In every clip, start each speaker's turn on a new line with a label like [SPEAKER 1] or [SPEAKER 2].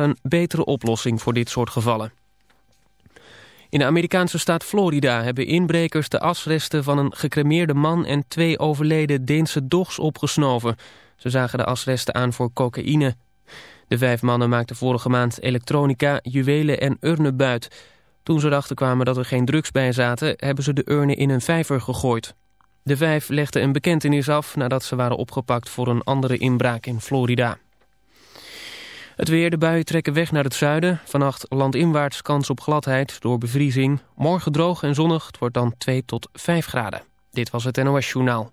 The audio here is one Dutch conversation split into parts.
[SPEAKER 1] een betere oplossing voor dit soort gevallen. In de Amerikaanse staat Florida hebben inbrekers de asresten van een gecremeerde man en twee overleden Deense dogs opgesnoven. Ze zagen de asresten aan voor cocaïne. De vijf mannen maakten vorige maand elektronica, juwelen en urnen buit. Toen ze erachter kwamen dat er geen drugs bij zaten, hebben ze de urnen in een vijver gegooid. De vijf legden een bekentenis af nadat ze waren opgepakt voor een andere inbraak in Florida. Het weer, de buien trekken weg naar het zuiden. Vannacht landinwaarts kans op gladheid door bevriezing. Morgen droog en zonnig, het wordt dan 2 tot 5 graden. Dit was het NOS Journaal.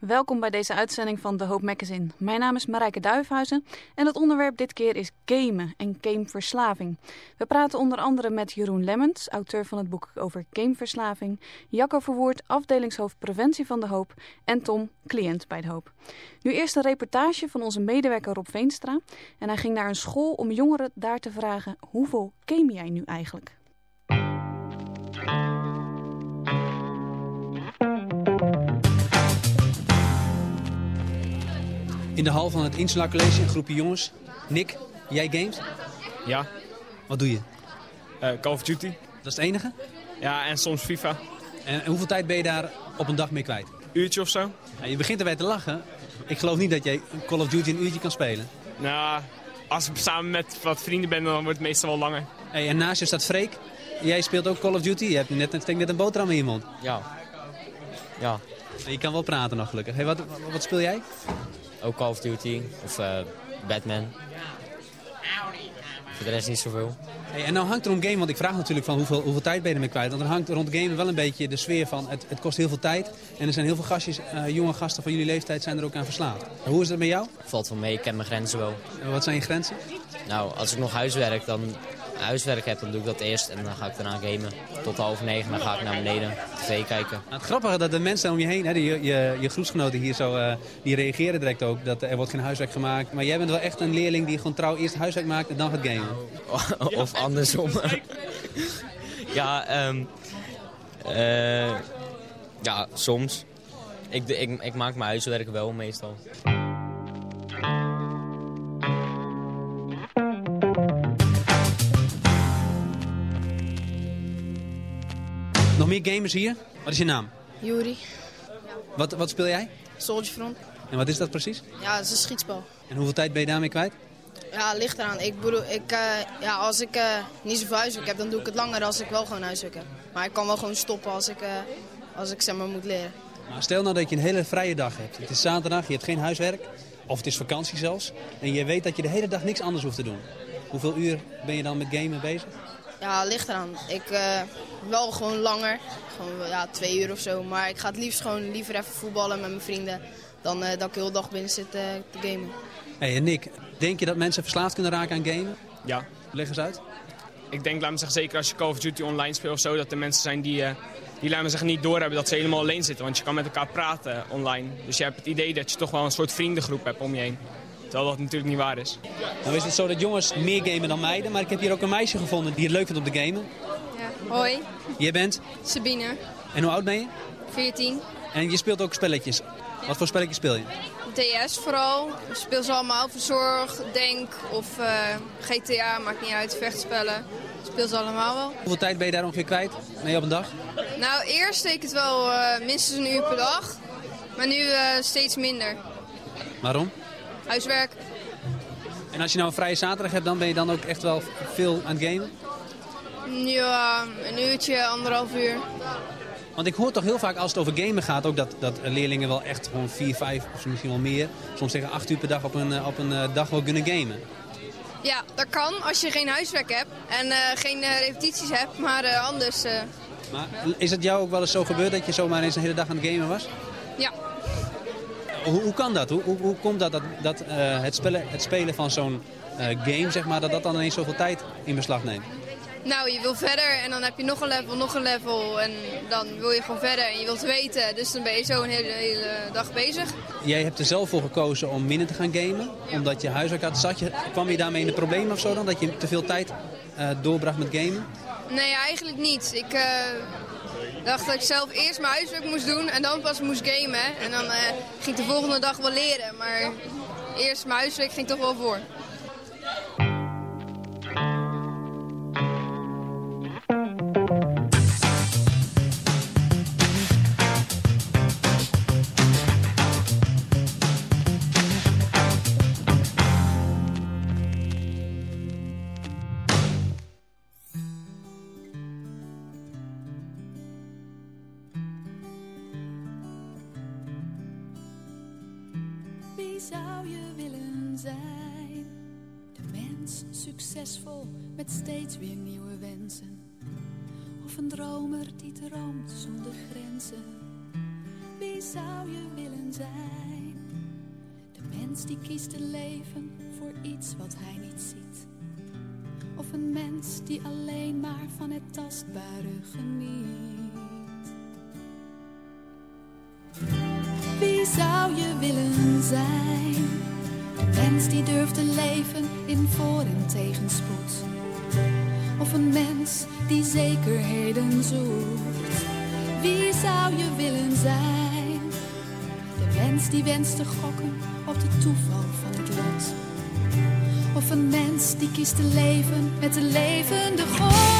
[SPEAKER 2] Welkom bij deze uitzending van The Hope Magazine. Mijn naam is Marijke Duifhuizen en het onderwerp dit keer is gamen en gameverslaving. We praten onder andere met Jeroen Lemmens, auteur van het boek over gameverslaving, Jacco Verwoerd, afdelingshoofd preventie van De Hoop en Tom, cliënt bij De Hoop. Nu eerst een reportage van onze medewerker Rob Veenstra en hij ging naar een school om jongeren daar te vragen hoeveel game jij nu eigenlijk?
[SPEAKER 3] In de hal van het Insula College, een groepje jongens. Nick, jij games?
[SPEAKER 4] Ja.
[SPEAKER 3] Wat doe je?
[SPEAKER 4] Uh, Call of Duty.
[SPEAKER 3] Dat is het enige?
[SPEAKER 4] Ja, en soms FIFA.
[SPEAKER 3] En, en hoeveel tijd ben je daar op een dag mee kwijt?
[SPEAKER 4] Uurtje of zo.
[SPEAKER 3] Ja, je begint erbij te lachen. Ik geloof niet dat jij Call of Duty een uurtje kan spelen.
[SPEAKER 4] Nou, als ik samen met wat vrienden ben, dan wordt het meestal wel langer.
[SPEAKER 3] Hey, en naast je staat Freek. Jij speelt ook Call of Duty. Je hebt net, net een boterham in je mond.
[SPEAKER 5] Ja. Ja.
[SPEAKER 3] Je kan wel praten nog gelukkig. Hey, wat, wat speel jij?
[SPEAKER 5] Ook Call of Duty of uh, Batman. Voor de rest niet zoveel.
[SPEAKER 3] Hey, en nou hangt er om game, want ik vraag natuurlijk van hoeveel, hoeveel tijd ben je ermee kwijt. Want er hangt rond game wel een beetje de sfeer van het, het kost heel veel tijd. En er zijn heel veel gastjes, uh, jonge gasten van jullie leeftijd zijn er ook aan verslaafd. Hoe is dat met jou?
[SPEAKER 5] Valt wel mee, ik ken mijn grenzen wel.
[SPEAKER 3] En wat zijn je grenzen?
[SPEAKER 5] Nou, als ik nog huiswerk, dan huiswerk heb, dan doe ik dat eerst. En dan ga ik daarna gamen. Tot half negen, dan ga ik naar beneden tv kijken.
[SPEAKER 3] Nou, het grappige dat de mensen om je heen, hè, die, je, je, je groepsgenoten hier zo, uh, die reageren direct ook. Dat er wordt geen huiswerk gemaakt. Maar jij bent wel echt een leerling die gewoon trouw eerst huiswerk maakt en dan gaat gamen.
[SPEAKER 5] of andersom. ja, um, uh, ja, soms. Ik, ik, ik maak mijn huiswerk wel meestal.
[SPEAKER 3] Nog meer gamers hier? Wat is je naam?
[SPEAKER 6] Juri.
[SPEAKER 3] Wat, wat speel jij?
[SPEAKER 6] Soldier Front.
[SPEAKER 3] En wat is dat precies?
[SPEAKER 6] Ja, het is een schietspel.
[SPEAKER 3] En hoeveel tijd ben je daarmee kwijt?
[SPEAKER 6] Ja, ligt eraan. Ik bedoel, ik, uh, ja, als ik uh, niet zoveel huiswerk heb, dan doe ik het langer als ik wel gewoon huiswerk heb. Maar ik kan wel gewoon stoppen als ik, uh, als ik zeg maar moet leren.
[SPEAKER 3] Maar stel nou dat je een hele vrije dag hebt. Het is zaterdag, je hebt geen huiswerk. Of het is vakantie zelfs. En je weet dat je de hele dag niks anders hoeft te doen. Hoeveel uur ben je dan met gamen bezig?
[SPEAKER 6] Ja, ligt eraan. Ik uh, wel gewoon langer. Gewoon ja, twee uur of zo. Maar ik ga het liefst gewoon liever even voetballen met mijn vrienden. Dan uh, dat ik de hele dag binnen zit uh, te gamen.
[SPEAKER 3] Hey, en Nick, denk je dat mensen verslaafd kunnen raken aan gamen?
[SPEAKER 4] Ja.
[SPEAKER 3] Leg eens uit.
[SPEAKER 4] Ik denk, laat me zeggen, zeker als je Call of Duty online speelt of zo... dat er mensen zijn die, die laat me zeggen, niet doorhebben dat ze helemaal alleen zitten. Want je kan met elkaar praten online. Dus je hebt het idee dat je toch wel een soort vriendengroep hebt om je heen. Terwijl dat natuurlijk niet waar is.
[SPEAKER 3] Nou is het zo dat jongens meer gamen dan meiden. Maar ik heb hier ook een meisje gevonden die het leuk vindt om te gamen.
[SPEAKER 7] Ja, hoi.
[SPEAKER 3] Je bent?
[SPEAKER 7] Sabine.
[SPEAKER 3] En hoe oud ben je?
[SPEAKER 7] 14.
[SPEAKER 3] En je speelt ook spelletjes. Wat voor spelletjes speel je?
[SPEAKER 7] DS vooral. Ik speel ze allemaal. Verzorg, Denk of uh, GTA, maakt niet uit. Vechtspellen. Ik speel ze allemaal wel.
[SPEAKER 3] Hoeveel tijd ben je daar ongeveer kwijt? Nee, op een dag?
[SPEAKER 7] Nou, eerst ik het wel uh, minstens een uur per dag. Maar nu uh, steeds minder.
[SPEAKER 3] Waarom?
[SPEAKER 7] Huiswerk.
[SPEAKER 3] En als je nou een vrije zaterdag hebt, dan ben je dan ook echt wel veel aan het gamen?
[SPEAKER 7] Ja, een uurtje, anderhalf uur.
[SPEAKER 3] Want ik hoor toch heel vaak als het over gamen gaat... ook dat, dat leerlingen wel echt gewoon vier, vijf of misschien wel meer... soms tegen acht uur per dag op een, op een dag wel kunnen gamen.
[SPEAKER 7] Ja, dat kan als je geen huiswerk hebt en uh, geen uh, repetities hebt, maar uh, anders...
[SPEAKER 3] Maar is het jou ook wel eens zo gebeurd dat je zomaar eens een hele dag aan het gamen was?
[SPEAKER 7] Ja.
[SPEAKER 3] Hoe, hoe kan dat? Hoe, hoe, hoe komt dat, dat, dat uh, het, spelen, het spelen van zo'n uh, game, zeg maar, dat dat dan ineens zoveel tijd in beslag neemt?
[SPEAKER 7] Nou, je wil verder en dan heb je nog een level, nog een level. En dan wil je gewoon verder en je wilt weten. Dus dan ben je zo een hele, hele dag bezig.
[SPEAKER 3] Jij hebt er zelf voor gekozen om minder te gaan gamen. Omdat je huiswerk had. Zat je, kwam je daarmee in de problemen of zo dan? Dat je te veel tijd uh, doorbracht met gamen?
[SPEAKER 7] Nee, eigenlijk niet. Ik dacht dat ik zelf eerst mijn huiswerk moest doen en dan pas moest gamen. En dan uh, ging ik de volgende dag wel leren. Maar eerst mijn huiswerk ging toch wel voor.
[SPEAKER 8] Droomt zonder grenzen. Wie zou je willen zijn? De mens die kiest te leven voor iets wat hij niet ziet. Of een mens die alleen maar van het tastbare geniet. Wie zou je willen zijn? mens die durft te leven in voor- en tegenspoed. Of een mens die zekerheden zoekt. Wie zou je willen zijn? De mens die wenst te gokken op de toeval van het lot. Of een mens die kiest te leven met de levende God.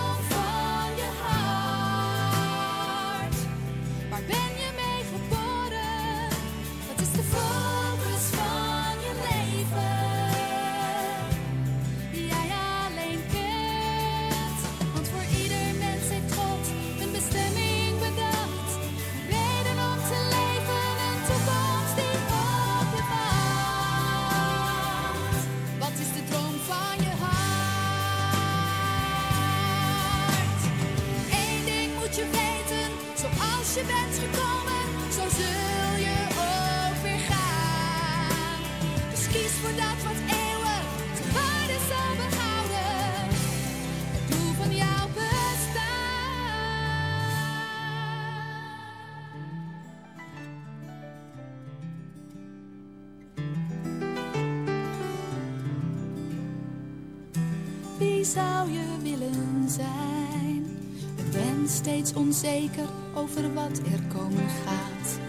[SPEAKER 8] onzeker over wat er komen gaat.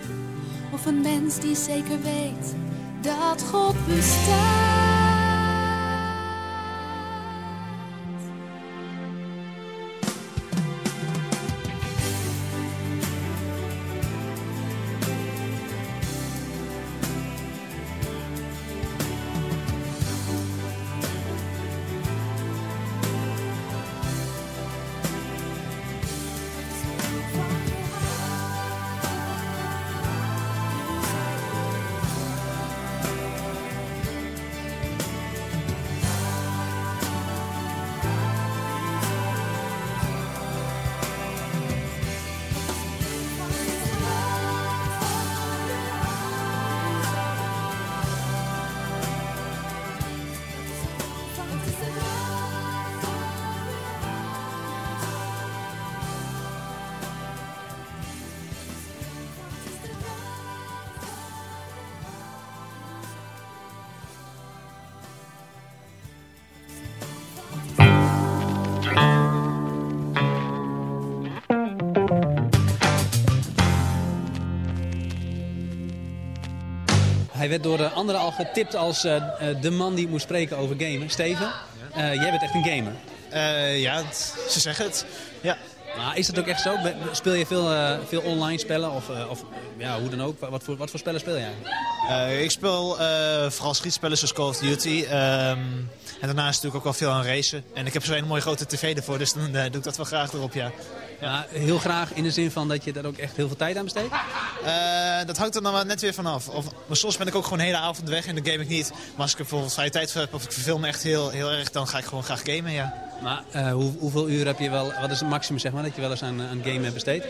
[SPEAKER 8] Of een mens die zeker weet dat God bestaat.
[SPEAKER 3] Werd door uh, anderen al getipt als uh, de man die moest spreken over gamen. Steven, jij bent echt een gamer.
[SPEAKER 9] ja, ze zeggen het. Ja.
[SPEAKER 3] Maar is dat ook echt zo? Speel je veel, veel online spellen of, of ja, hoe dan ook? Wat voor, wat voor spellen speel jij?
[SPEAKER 9] Uh, ik speel vooral schietspellen zoals Call of Duty. Um, en daarnaast natuurlijk ook wel veel aan racen. En ik heb zo'n mooie grote tv ervoor, dus dan doe ik dat wel graag erop, ja.
[SPEAKER 3] Ja, heel graag in de zin van dat je daar ook echt heel veel tijd aan besteedt?
[SPEAKER 9] dat hangt er dan net weer vanaf. Of, maar soms ben ik ook gewoon de hele avond weg en dan game ik niet. Maar als ik bijvoorbeeld vrije tijd voor heb of ik verveel me echt heel, heel erg, dan ga ik gewoon graag gamen, ja.
[SPEAKER 3] Maar hoe, hoeveel uur heb je wel, wat is het maximum zeg maar, dat je wel eens aan, aan game hebt besteed?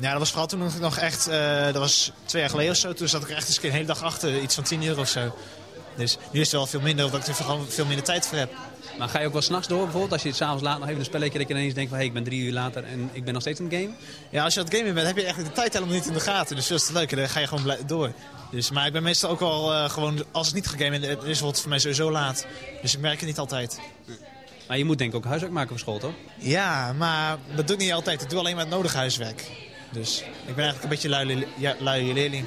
[SPEAKER 9] Ja, dat was vooral toen nog echt, uh, dat was twee jaar geleden of zo. Toen zat ik er echt eens een hele dag achter, iets van 10 uur of zo. Dus nu is het wel veel minder, omdat ik er gewoon veel minder tijd voor heb.
[SPEAKER 3] Maar ga je ook wel s'nachts door bijvoorbeeld? Als je het s'avonds laat nog even een spelletje dat je ineens denkt van... hé, hey, ik ben drie uur later en ik ben nog steeds aan het game?
[SPEAKER 9] Ja, als je aan het gamen bent, heb je eigenlijk de tijd helemaal niet in de gaten. Dus dat is het leuke, dan ga je gewoon door. Dus, maar ik ben meestal ook wel uh, gewoon, als het niet gegamed is, is het voor mij sowieso laat. Dus ik merk het niet altijd.
[SPEAKER 3] Maar je moet denk ik ook huiswerk maken voor school, toch?
[SPEAKER 9] Ja, maar dat doe ik niet altijd. Ik doe alleen maar het nodige huiswerk. Dus ik ben eigenlijk een beetje lui, ja, lui leerling.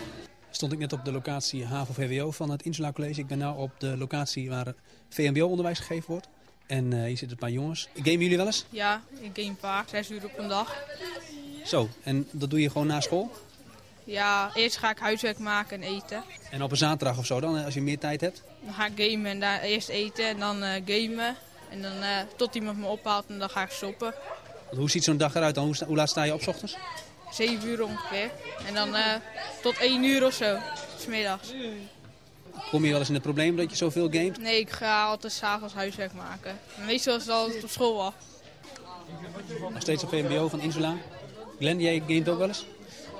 [SPEAKER 3] Stond ik net op de locatie HAVO-VWO van het Insula College. Ik ben nu op de locatie waar VMBO-onderwijs gegeven wordt. En uh, hier zitten een paar jongens. Gamen jullie wel eens?
[SPEAKER 10] Ja, ik game vaak. Zes uur op een dag.
[SPEAKER 3] Zo, en dat doe je gewoon na school?
[SPEAKER 10] Ja, eerst ga ik huiswerk maken en eten.
[SPEAKER 3] En op een zaterdag of zo dan, als je meer tijd hebt?
[SPEAKER 10] Dan ga ik gamen en daar eerst eten en dan uh, gamen. En dan uh, tot iemand me ophaalt en dan ga ik stoppen.
[SPEAKER 3] Hoe ziet zo'n dag eruit dan? Hoe, hoe, laat sta je op s ochtends?
[SPEAKER 10] 7 uur ongeveer. En dan uh, tot 1 uur of zo, smiddags.
[SPEAKER 3] Kom je wel eens in het probleem dat je zoveel gamet?
[SPEAKER 10] Nee, ik ga altijd s'avonds huiswerk maken. Meestal is het altijd op school al.
[SPEAKER 3] Nog steeds op VMBO van Insula. Glenn, jij gamet ook wel eens?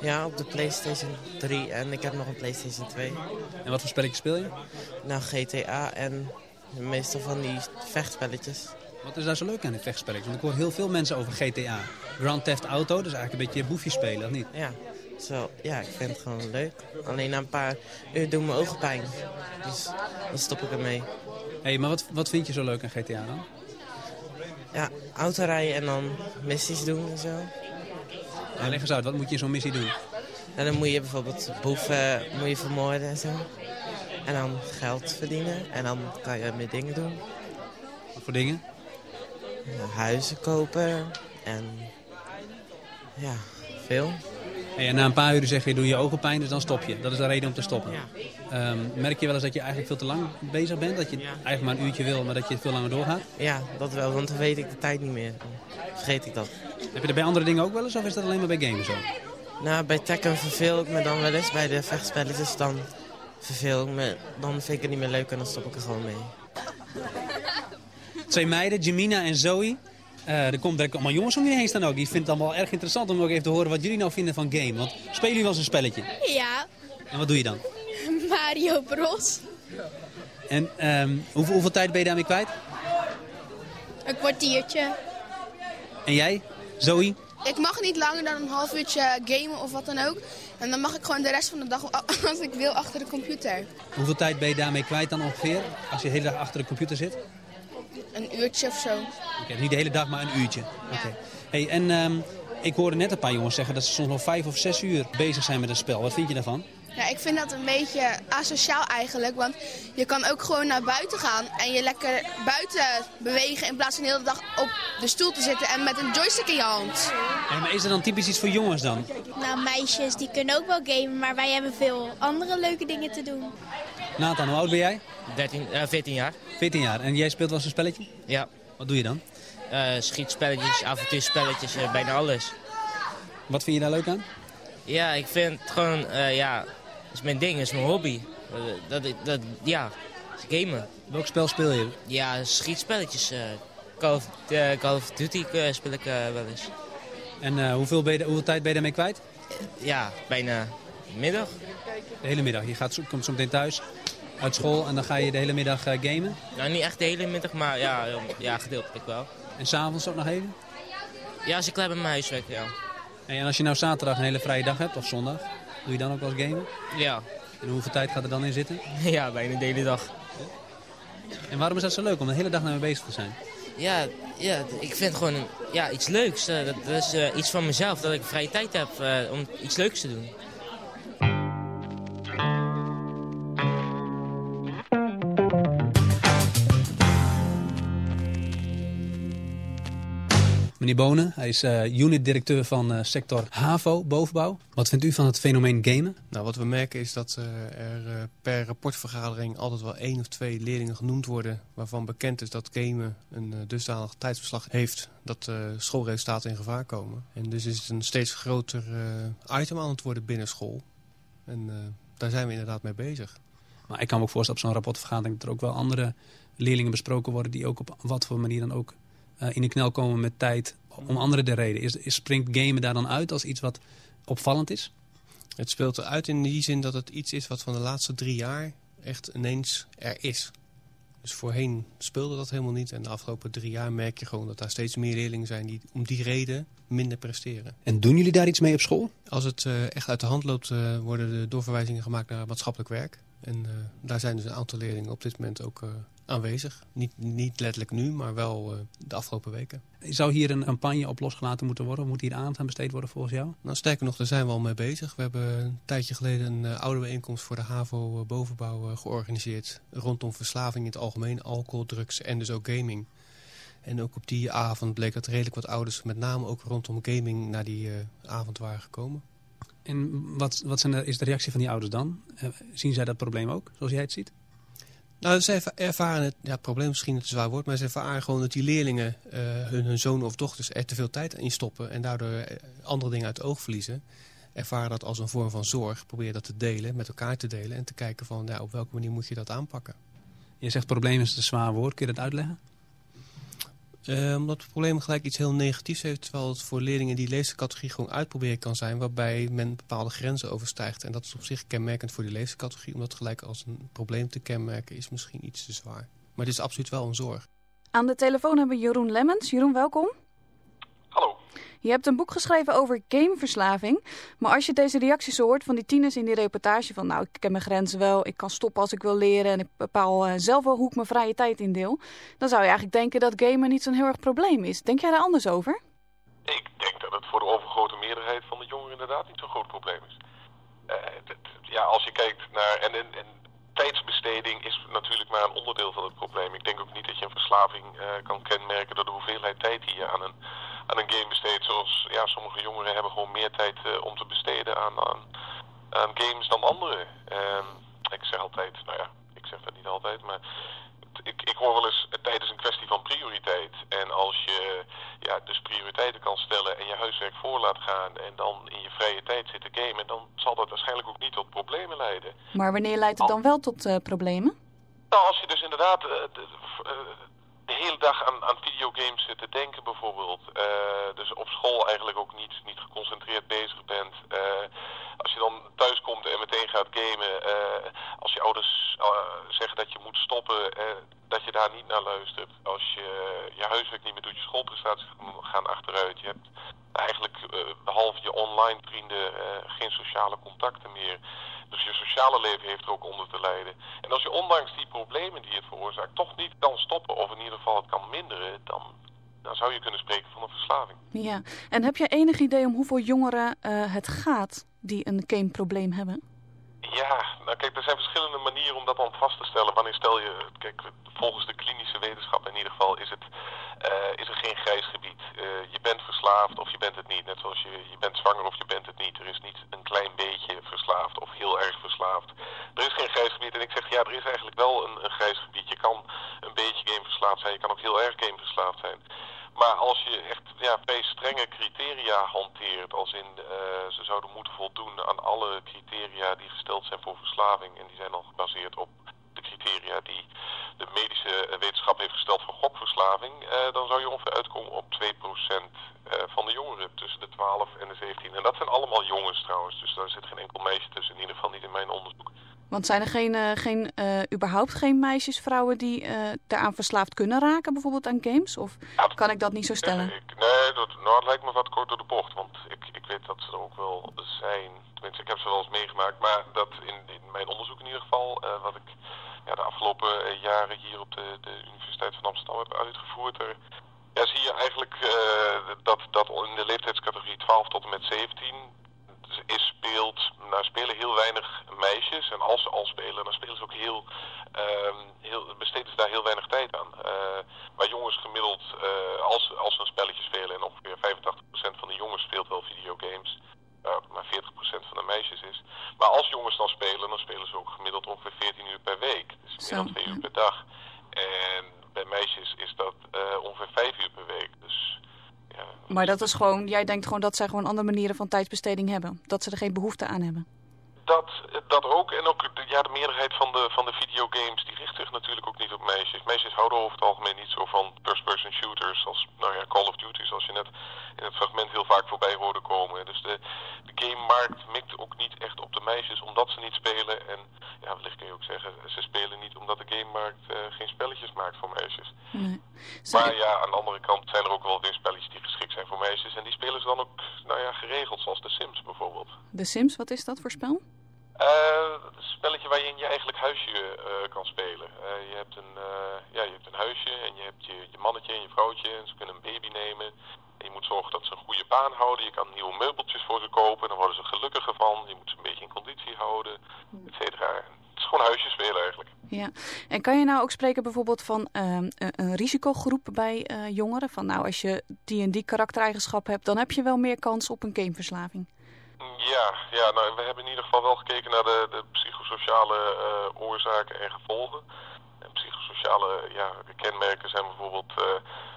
[SPEAKER 11] Ja, op de Playstation 3 en ik heb nog een Playstation 2.
[SPEAKER 3] En wat voor spelletjes speel je?
[SPEAKER 11] Nou, GTA en meestal van die vechtspelletjes.
[SPEAKER 3] Wat is daar zo leuk aan, die vechtspelletjes? Want ik hoor heel veel mensen over GTA. Grand Theft Auto, dus eigenlijk een beetje boefje spelen, of niet?
[SPEAKER 11] Ja, zo, ja, ik vind het gewoon leuk. Alleen na een paar uur doen mijn ogen pijn. Dus dan stop ik ermee.
[SPEAKER 3] Hé, hey, maar wat, wat vind je zo leuk aan GTA dan?
[SPEAKER 11] Ja, autorijden en dan missies doen en zo.
[SPEAKER 3] Ja, leg eens uit, wat moet je in zo'n missie doen?
[SPEAKER 11] En dan moet je bijvoorbeeld boeven moet je vermoorden en zo. En dan geld verdienen. En dan kan je meer dingen doen.
[SPEAKER 3] Wat voor dingen?
[SPEAKER 11] Huizen kopen. En ja, veel.
[SPEAKER 3] Hey, en na een paar uur zeg je, doe je ogen pijn, dus dan stop je. Dat is de reden om te stoppen.
[SPEAKER 11] Ja.
[SPEAKER 3] Um, merk je wel eens dat je eigenlijk veel te lang bezig bent? Dat je eigenlijk maar een uurtje wil, maar dat je veel langer doorgaat?
[SPEAKER 11] Ja, dat wel, want dan weet ik de tijd niet meer. Dan vergeet ik dat.
[SPEAKER 3] Heb je dat bij andere dingen ook wel eens, of is dat alleen maar bij games zo?
[SPEAKER 11] Nou, bij Tekken verveel ik me dan wel eens. Bij de vechtspelletjes dan verveel ik me. Dan vind ik het niet meer leuk en dan stop ik er gewoon mee.
[SPEAKER 3] Twee meiden, Jamina en Zoe. Uh, er komt direct allemaal jongens om je heen staan ook. Die vinden het allemaal erg interessant om ook even te horen wat jullie nou vinden van game. Want spelen jullie wel eens een spelletje?
[SPEAKER 12] Ja.
[SPEAKER 3] En wat doe je dan?
[SPEAKER 12] Mario Bros.
[SPEAKER 3] En um, hoeveel, hoeveel tijd ben je daarmee kwijt?
[SPEAKER 12] Een kwartiertje.
[SPEAKER 3] En jij, Zoe?
[SPEAKER 6] Ik mag niet langer dan een half uurtje gamen of wat dan ook. En dan mag ik gewoon de rest van de dag, als ik wil, achter de computer.
[SPEAKER 3] Hoeveel tijd ben je daarmee kwijt dan ongeveer? Als je de hele dag achter de computer zit?
[SPEAKER 6] Een uurtje of zo.
[SPEAKER 3] Oké, okay, niet de hele dag, maar een uurtje. Ja. Oké. Hey, en um, ik hoorde net een paar jongens zeggen dat ze soms nog vijf of zes uur bezig zijn met een spel. Wat vind je daarvan?
[SPEAKER 6] Ja, ik vind dat een beetje asociaal eigenlijk. Want je kan ook gewoon naar buiten gaan en je lekker buiten bewegen... in plaats van de hele dag op de stoel te zitten en met een joystick in je hand.
[SPEAKER 3] Ja, maar is dat dan typisch iets voor jongens dan?
[SPEAKER 12] Nou, meisjes die kunnen ook wel gamen, maar wij hebben veel andere leuke dingen te doen.
[SPEAKER 3] Nathan, hoe oud ben jij?
[SPEAKER 13] 13, uh, 14 jaar.
[SPEAKER 3] 14 jaar. En jij speelt wel eens een spelletje?
[SPEAKER 13] Ja.
[SPEAKER 3] Wat doe je dan?
[SPEAKER 13] Uh, schietspelletjes, avontuurspelletjes, uh, bijna alles.
[SPEAKER 3] Wat vind je daar leuk aan?
[SPEAKER 13] Ja, ik vind het gewoon, ja, dat is mijn ding, dat is mijn hobby. dat, dat, ja, gamen.
[SPEAKER 3] Welk spel speel je?
[SPEAKER 13] Ja, schietspelletjes. Call of, Call, of, Duty speel ik wel eens.
[SPEAKER 3] En hoeveel, ben je, hoeveel tijd ben je daarmee kwijt?
[SPEAKER 13] ja, bijna middag.
[SPEAKER 3] De hele middag. Je gaat, komt zo meteen thuis uit school en dan ga je de hele middag uh, gamen?
[SPEAKER 13] Nou, niet echt de hele middag, maar ja, ja gedeeltelijk wel.
[SPEAKER 3] En s'avonds ook nog even?
[SPEAKER 13] Ja, als ik klaar ben met mijn huiswerk, ja.
[SPEAKER 3] En als je nou zaterdag een hele vrije dag hebt, of zondag, doe je dan ook wel eens gamen?
[SPEAKER 13] Ja.
[SPEAKER 3] En hoeveel tijd gaat er dan in zitten?
[SPEAKER 13] Ja, bijna de hele dag.
[SPEAKER 3] En waarom is dat zo leuk, om de hele dag naar me bezig te zijn?
[SPEAKER 13] Ja, ja ik vind gewoon ja, iets leuks. Uh, dat, dat, is uh, iets van mezelf, dat ik vrije tijd heb uh, om iets leuks te doen.
[SPEAKER 3] Meneer Bonen, hij is uh, unit-directeur van uh, sector HAVO, bovenbouw. Wat vindt u van het fenomeen gamen?
[SPEAKER 14] Nou, wat we merken is dat uh, er per rapportvergadering altijd wel één of twee leerlingen genoemd worden... waarvan bekend is dat gamen een dusdanig tijdsverslag heeft dat schoolresultaten in gevaar komen. En dus is het een steeds groter item aan het worden binnen school. En daar zijn we inderdaad mee bezig.
[SPEAKER 3] Maar ik kan me ook voorstellen op zo'n rapportvergadering dat er ook wel andere leerlingen besproken worden... die ook op wat voor manier dan ook in de knel komen met tijd om andere de reden. Is, is, springt gamen daar dan uit als iets wat opvallend is?
[SPEAKER 14] Het speelt eruit in die zin dat het iets is wat van de laatste drie jaar echt ineens er is. Dus voorheen speelde dat helemaal niet. En de afgelopen drie jaar merk je gewoon dat daar steeds meer leerlingen zijn die om die reden minder presteren.
[SPEAKER 3] En doen jullie daar iets mee op school?
[SPEAKER 14] Als het uh, echt uit de hand loopt, uh, worden de doorverwijzingen gemaakt naar maatschappelijk werk. En uh, daar zijn dus een aantal leerlingen op dit moment ook aanwezig. Niet, niet letterlijk nu, maar wel uh, de afgelopen weken.
[SPEAKER 3] Zou hier een campagne op losgelaten moeten worden? Moet hier aandacht aan besteed worden volgens jou?
[SPEAKER 14] Nou, sterker nog, daar zijn we al mee bezig. We hebben een tijdje geleden een uh, oude bijeenkomst voor de HAVO uh, bovenbouw georganiseerd. Rondom verslaving in het algemeen, alcohol, drugs en dus ook gaming. En ook op die avond bleek dat redelijk wat ouders, met name ook rondom gaming, naar die avond waren gekomen.
[SPEAKER 3] En wat, wat zijn de, is de reactie van die ouders dan? zien zij dat probleem ook, zoals jij het ziet?
[SPEAKER 14] Nou, ze ervaren het, ja, het probleem misschien het zwaar woord, maar ze ervaren gewoon dat die leerlingen uh, hun, hun zoon of dochters er te veel tijd in stoppen en daardoor eh, andere dingen uit het oog verliezen. Ervaren dat als een vorm van zorg, probeer dat te delen, met elkaar te delen en te kijken van ja, op welke manier moet je dat aanpakken.
[SPEAKER 3] Je zegt probleem is een zwaar woord, kun je dat uitleggen?
[SPEAKER 14] Uh, omdat het probleem gelijk iets heel negatiefs heeft... terwijl het voor leerlingen die leescategorie gewoon uitproberen kan zijn... waarbij men bepaalde grenzen overstijgt. En dat is op zich kenmerkend voor die leescategorie... omdat gelijk als een probleem te kenmerken is misschien iets te zwaar. Maar het is absoluut wel een zorg.
[SPEAKER 2] Aan de telefoon hebben we Jeroen Lemmens. Jeroen, welkom. Je hebt een boek geschreven over gameverslaving. Maar als je deze reacties hoort van die tieners in die reportage van... nou, ik ken mijn grenzen wel, ik kan stoppen als ik wil leren... en ik bepaal uh, zelf wel hoe ik mijn vrije tijd indeel... dan zou je eigenlijk denken dat gamen niet zo'n heel erg probleem is. Denk jij daar anders over?
[SPEAKER 15] Ik denk dat het voor de overgrote meerderheid van de jongeren inderdaad niet zo'n groot probleem is. Uh, ja, als je kijkt naar... En, en, en, tijdsbesteding is natuurlijk maar een onderdeel van het probleem. Ik denk ook niet dat je een verslaving uh, kan kenmerken door de hoeveelheid tijd die je aan een aan een game besteedt. Zoals ja, sommige jongeren hebben gewoon meer tijd uh, om te besteden aan, aan, games dan anderen. Um, ik zeg altijd, nou ja, ik zeg dat niet altijd, maar ik, ik hoor wel eens, tijd is een kwestie van prioriteit. En als je ja, dus prioriteiten kan stellen en je huiswerk voor laat gaan en dan in je vrije tijd zit te gamen, dan zal dat waarschijnlijk ook niet tot problemen leiden.
[SPEAKER 2] Maar wanneer leidt het dan wel tot uh, problemen?
[SPEAKER 15] Nou, als je dus inderdaad uh, de, de hele dag aan, aan videogames te denken bijvoorbeeld. Uh, dus op school eigenlijk ook niet, niet geconcentreerd bezig bent. Uh, als je dan thuis komt en meteen gaat gamen. Uh, als je ouders zeggen dat je moet stoppen, dat je daar niet naar luistert. Als je je huiswerk niet meer doet, je schoolprestaties gaan achteruit. Je hebt eigenlijk behalve je online vrienden geen sociale contacten meer. Dus je sociale leven heeft er ook onder te lijden. En als je ondanks die problemen die het veroorzaakt toch niet kan stoppen of in ieder geval het kan minderen, dan, dan zou je kunnen spreken van een verslaving.
[SPEAKER 2] Ja, en heb je enig idee om hoeveel jongeren uh, het gaat die een gameprobleem hebben?
[SPEAKER 15] Ja, nou kijk, er zijn verschillende manieren om dat dan vast te stellen. Wanneer stel je, kijk, volgens de klinische wetenschap in ieder geval is, het, uh, is er geen grijs gebied. Uh, je bent verslaafd of je bent het niet. Net zoals je, je bent zwanger of je bent het niet. Er is niet een klein beetje verslaafd of heel erg verslaafd. Er is geen grijs gebied en ik zeg ja, er is eigenlijk wel een, een grijs gebied. Je kan een beetje gameverslaafd zijn, je kan ook heel erg gameverslaafd zijn. Maar als je echt ja, vrij strenge criteria hanteert, als in uh, ze zouden moeten voldoen aan alle criteria die gesteld zijn voor verslaving, en die zijn dan gebaseerd op de criteria die de medische wetenschap heeft gesteld voor gokverslaving, uh, dan zou je ongeveer uitkomen op 2% uh, van de jongeren tussen de 12 en de 17. En dat zijn allemaal jongens trouwens, dus daar zit geen enkel meisje tussen, in ieder geval niet in mijn onderzoek.
[SPEAKER 2] Want zijn er geen, uh, geen, uh, überhaupt geen meisjes, vrouwen die uh, daaraan verslaafd kunnen raken, bijvoorbeeld aan games? Of ja, kan ik dat niet zo stellen?
[SPEAKER 15] Ik, nee, dat, nou, het lijkt me wat kort door de bocht. Want ik, ik weet dat ze er ook wel zijn. Tenminste, ik heb ze wel eens meegemaakt. Maar dat in, in mijn onderzoek in ieder geval, wat ik ja, de afgelopen jaren hier op de, de Universiteit van Amsterdam heb uitgevoerd... Er, ja, zie je eigenlijk dat, dat in de leeftijdscategorie 12 tot en met 17 is, speelt, nou spelen heel weinig meisjes. En als ze al spelen, dan spelen ze ook heel ehm, heel, besteden ze daar heel weinig tijd aan. waar jongens gemiddeld, als, als ze een spelletje spelen, en ongeveer 85% van de jongens speelt wel videogames, maar 40% van de meisjes is. Maar als jongens dan spelen, dan spelen ze ook gemiddeld ongeveer 14 uur per week. Dus meer dan 2 uur per dag. En bij meisjes is dat ongeveer 5 uur per week. Dus
[SPEAKER 2] maar dat is gewoon, jij denkt gewoon dat zij gewoon andere manieren van tijdsbesteding hebben. Dat ze er geen behoefte aan hebben.
[SPEAKER 15] Dat, dat ook. En ook de, ja, de meerderheid van de, van de videogames die richt zich natuurlijk ook niet op meisjes. Meisjes houden over het algemeen niet zo van first-person shooters als nou ja, Call of Duty, zoals je net in het fragment heel vaak voorbij hoorde komen. Dus de, de gamemarkt mikt ook niet echt op de meisjes omdat ze niet spelen. En ja, wellicht kun je ook zeggen, ze spelen niet omdat de gamemarkt uh, geen spelletjes maakt voor meisjes. Nee. Maar ja, aan de andere kant zijn er ook wel weer spelletjes die geschikt zijn voor meisjes. En die spelen ze dan ook nou ja, geregeld, zoals The Sims bijvoorbeeld.
[SPEAKER 2] The Sims, wat is dat voor spel?
[SPEAKER 15] Uh, een spelletje waar je in je eigenlijk huisje uh, kan spelen. Uh, je, hebt een, ja, je hebt een huisje en je hebt je, je mannetje en je vrouwtje en ze kunnen een baby nemen. En je moet zorgen dat ze een goede baan houden. Je kan nieuwe meubeltjes voor ze kopen, dan worden ze gelukkiger van. Je moet ze een beetje in conditie houden, et cetera. Het is gewoon huisje spelen eigenlijk.
[SPEAKER 2] Ja, en kan je nou ook spreken bijvoorbeeld van ehm, een, een risicogroep bij jongeren? Van nou, als je die en die karaktereigenschap hebt, dan heb je wel meer kans op een gameverslaving.
[SPEAKER 15] Ja, ja nou, we hebben in ieder geval wel gekeken naar de, de psychosociale uh, oorzaken en gevolgen. En psychosociale ja, kenmerken zijn bijvoorbeeld uh,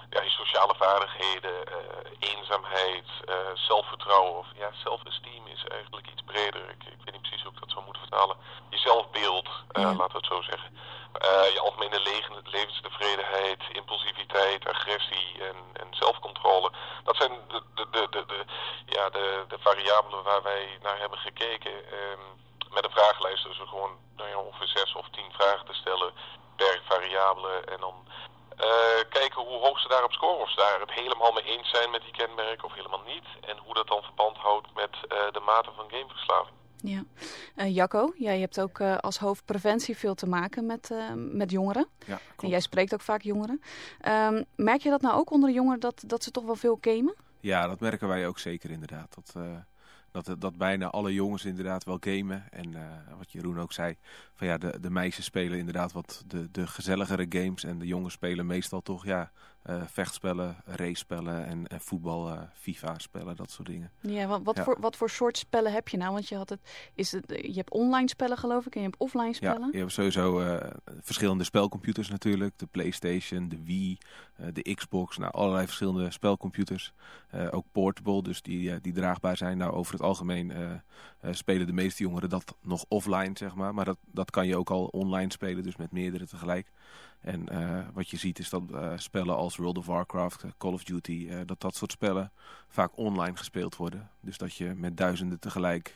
[SPEAKER 15] ja, je sociale vaardigheden, uh, eenzaamheid, zelfvertrouwen. Of, ja, self-esteem is eigenlijk iets breder. Ik, ik, weet niet precies hoe ik dat zou moeten vertalen. Je zelfbeeld, ja. laten we het zo zeggen. je algemene levenstevredenheid, impulsiviteit, agressie en, en zelfcontrole. Dat zijn de, de, de, de, ja, de, de variabelen waar wij naar hebben gekeken. Um, met een vragenlijst dus gewoon nou ja, ongeveer zes of tien vragen te stellen per variabele. En dan uh, kijken hoe hoog ze daarop scoren. Of ze daar het helemaal mee eens zijn met die kenmerken of helemaal niet. En hoe dat dan verband houdt met uh, de mate van gameverslaving.
[SPEAKER 2] Ja. Uh, Jacco, jij hebt ook uh, als hoofdpreventie veel te maken met, uh, met jongeren.
[SPEAKER 16] Ja,
[SPEAKER 2] en jij spreekt ook vaak jongeren. Um, merk je dat nou ook onder de jongeren dat, dat ze toch wel veel gamen?
[SPEAKER 16] Ja, dat merken wij ook zeker inderdaad. Dat, dat, dat bijna alle jongens inderdaad wel gamen. En wat Jeroen ook zei, van ja, de, de meisjes spelen inderdaad wat de, de gezelligere games. En de jongens spelen meestal toch ja, uh, vechtspellen, race-spellen en, en voetbal, uh, FIFA-spellen, dat soort dingen.
[SPEAKER 2] Ja, wat, wat, ja. Voor, wat voor soort spellen heb je nou? Want je, had het, is het, je hebt online spellen geloof ik en je hebt offline spellen.
[SPEAKER 16] Ja, je hebt sowieso uh, verschillende spelcomputers natuurlijk. De Playstation, de Wii, de Xbox, nou allerlei verschillende spelcomputers. ook portable, dus die, die draagbaar zijn. Nou, over het algemeen spelen de meeste jongeren dat nog offline, zeg maar. Maar dat, dat kan je ook al online spelen, dus met meerdere tegelijk. En uh, wat je ziet is dat uh, spellen als World of Warcraft, Call of Duty, dat dat soort spellen vaak online gespeeld worden. Dus dat je met duizenden tegelijk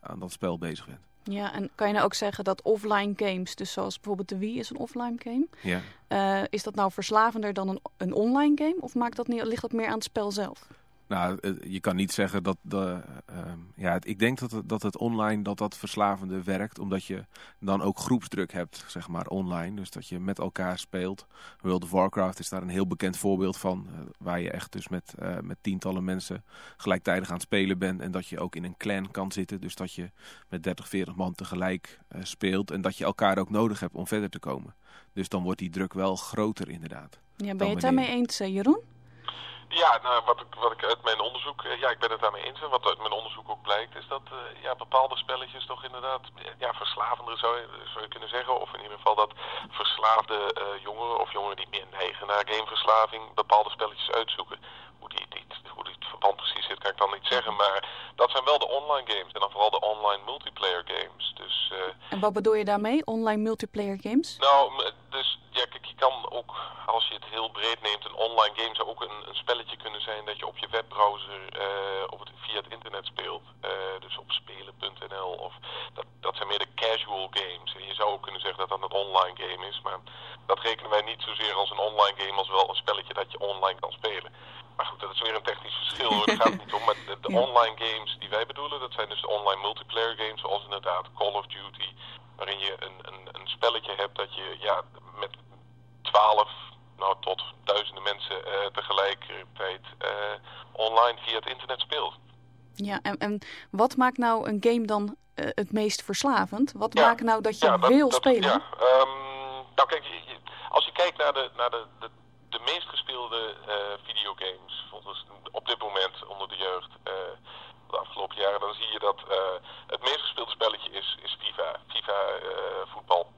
[SPEAKER 16] aan dat spel bezig bent.
[SPEAKER 2] Ja, en kan je nou ook zeggen dat offline games, dus zoals bijvoorbeeld de Wii is een offline game.
[SPEAKER 16] Ja.
[SPEAKER 2] is dat nou verslavender dan een, een online game of maakt dat niet, ligt dat meer aan het spel zelf?
[SPEAKER 16] Nou, je kan niet zeggen dat... De, uh, ja, ik denk dat het, dat het online dat dat verslavende werkt. Omdat je dan ook groepsdruk hebt, zeg maar, online. Dus dat je met elkaar speelt. World of Warcraft is daar een heel bekend voorbeeld van. Uh, waar je echt dus met, uh, met tientallen mensen gelijktijdig aan het spelen bent. En dat je ook in een clan kan zitten. Dus dat je met 30, 40 man tegelijk speelt. En dat je elkaar ook nodig hebt om verder te komen. Dus dan wordt die druk wel groter inderdaad.
[SPEAKER 2] Ja, ben je het daarmee eens, Jeroen?
[SPEAKER 15] Ja, nou, wat, ik, wat ik uit mijn onderzoek, ja, ik ben het daarmee eens. En wat uit mijn onderzoek ook blijkt, is dat uh, ja, bepaalde spelletjes toch inderdaad ja, verslavender zou je, zou je kunnen zeggen. Of in ieder geval dat verslaafde uh, jongeren of jongeren die meer neigen naar gameverslaving bepaalde spelletjes uitzoeken. Hoe die, die, hoe die het verband precies zit, kan ik dan niet zeggen. Maar dat zijn wel de online games en dan vooral de online multiplayer games. Dus, uh,
[SPEAKER 2] en wat bedoel je daarmee, online multiplayer games?
[SPEAKER 15] Nou, dus ja, kan ook, als je het heel breed neemt, een online game zou ook een, een spelletje kunnen zijn dat je op je webbrowser uh, op het, via het internet speelt. Uh, dus op spelen.nl of dat, dat zijn meer de casual games. En je zou ook kunnen zeggen dat dat een online game is, maar dat rekenen wij niet zozeer als een online game als wel een spelletje dat je online kan spelen. Maar goed, dat is weer een technisch verschil. Hoor. Daar gaat het niet om. Maar de, de ja. online games die wij bedoelen, dat zijn dus de online multiplayer games, zoals inderdaad Call of Duty, waarin je een, een, een spelletje hebt dat je ja, met 12 nou, tot duizenden mensen uh, tegelijkertijd uh, online via het internet speelt.
[SPEAKER 2] Ja, en, en wat maakt nou een game dan uh, het meest verslavend? Wat ja, maakt nou dat je ja, dat, wil
[SPEAKER 15] dat,
[SPEAKER 2] spelen?
[SPEAKER 15] Ja, um, Nou kijk, als je kijkt naar de, naar de, de, de meest gespeelde videogames, volgens, op dit moment onder de jeugd, de afgelopen jaren, dan zie je dat uh, het meest gespeelde spelletje is, is FIFA, FIFA voetbal.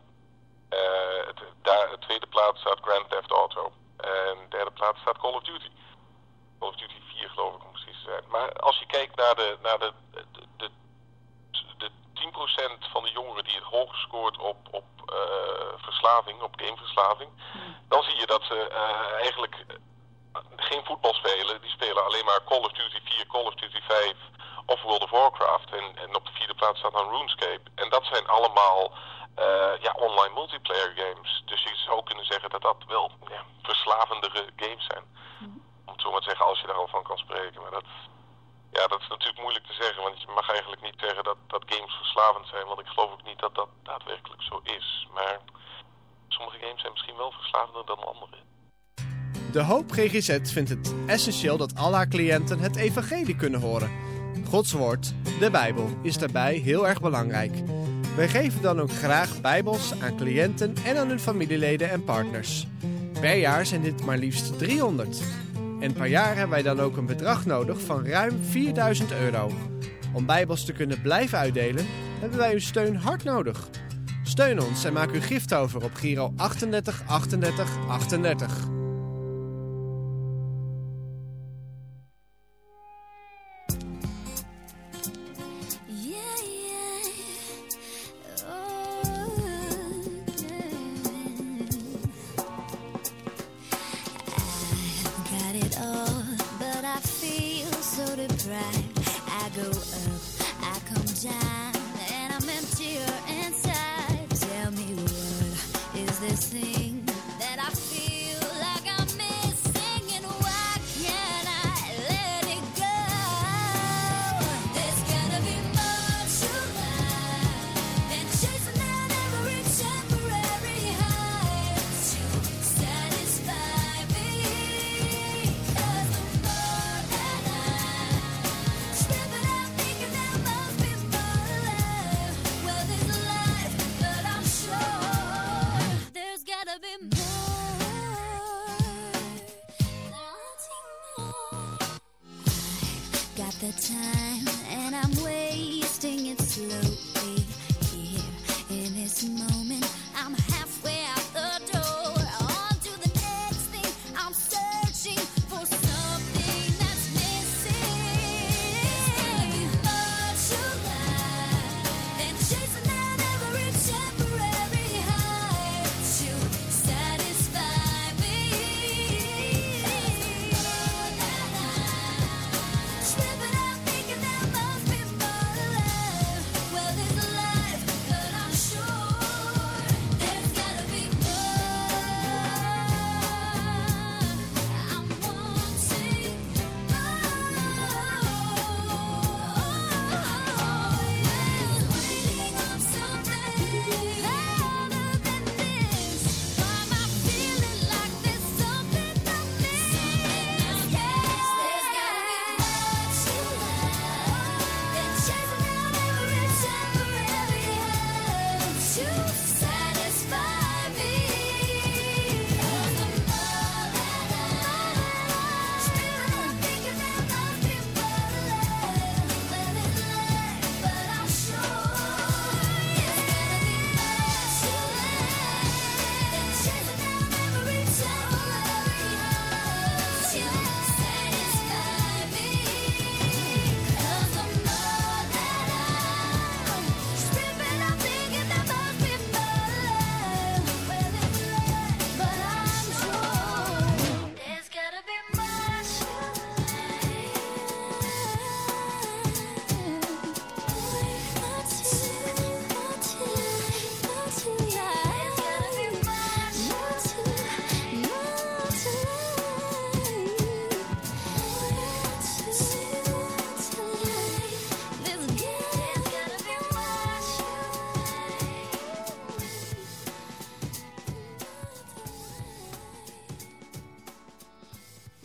[SPEAKER 15] Het, daar, de tweede plaats staat Grand Theft Auto. En de derde plaats staat Call of Duty. Call of Duty 4 geloof ik om precies te zijn. Maar als je kijkt naar de, naar de, de, de, de 10% van de jongeren die het hoog scoort op, op uh, verslaving, op gameverslaving, dan zie je dat ze uh, eigenlijk geen voetbal spelen. Die spelen alleen maar Call of Duty 4, Call of Duty 5 of World of Warcraft. En, en op de vierde plaats staat dan RuneScape. En dat zijn allemaal ja, online multiplayer games. Dus je zou kunnen zeggen dat dat wel ja, verslavendere games zijn. Om het zo maar te zeggen, als je daar al van kan spreken. Maar dat, ja, dat is natuurlijk moeilijk te zeggen. Want je mag eigenlijk niet zeggen dat, dat games verslavend zijn. Want ik geloof ook niet dat dat daadwerkelijk zo is. Maar sommige games zijn misschien wel verslavender dan andere.
[SPEAKER 17] De Hoop GGZ vindt het essentieel dat al haar cliënten het evangelie kunnen horen. Gods woord, de Bijbel, is daarbij heel erg belangrijk. Wij geven dan ook graag Bijbels aan cliënten en aan hun familieleden en partners. Per jaar zijn dit maar liefst 300. En per jaar hebben wij dan ook een bedrag nodig van ruim 4000 euro. Om Bijbels te kunnen blijven uitdelen, hebben wij uw steun hard nodig. Steun ons en maak uw gift over op Giro 38 38 38.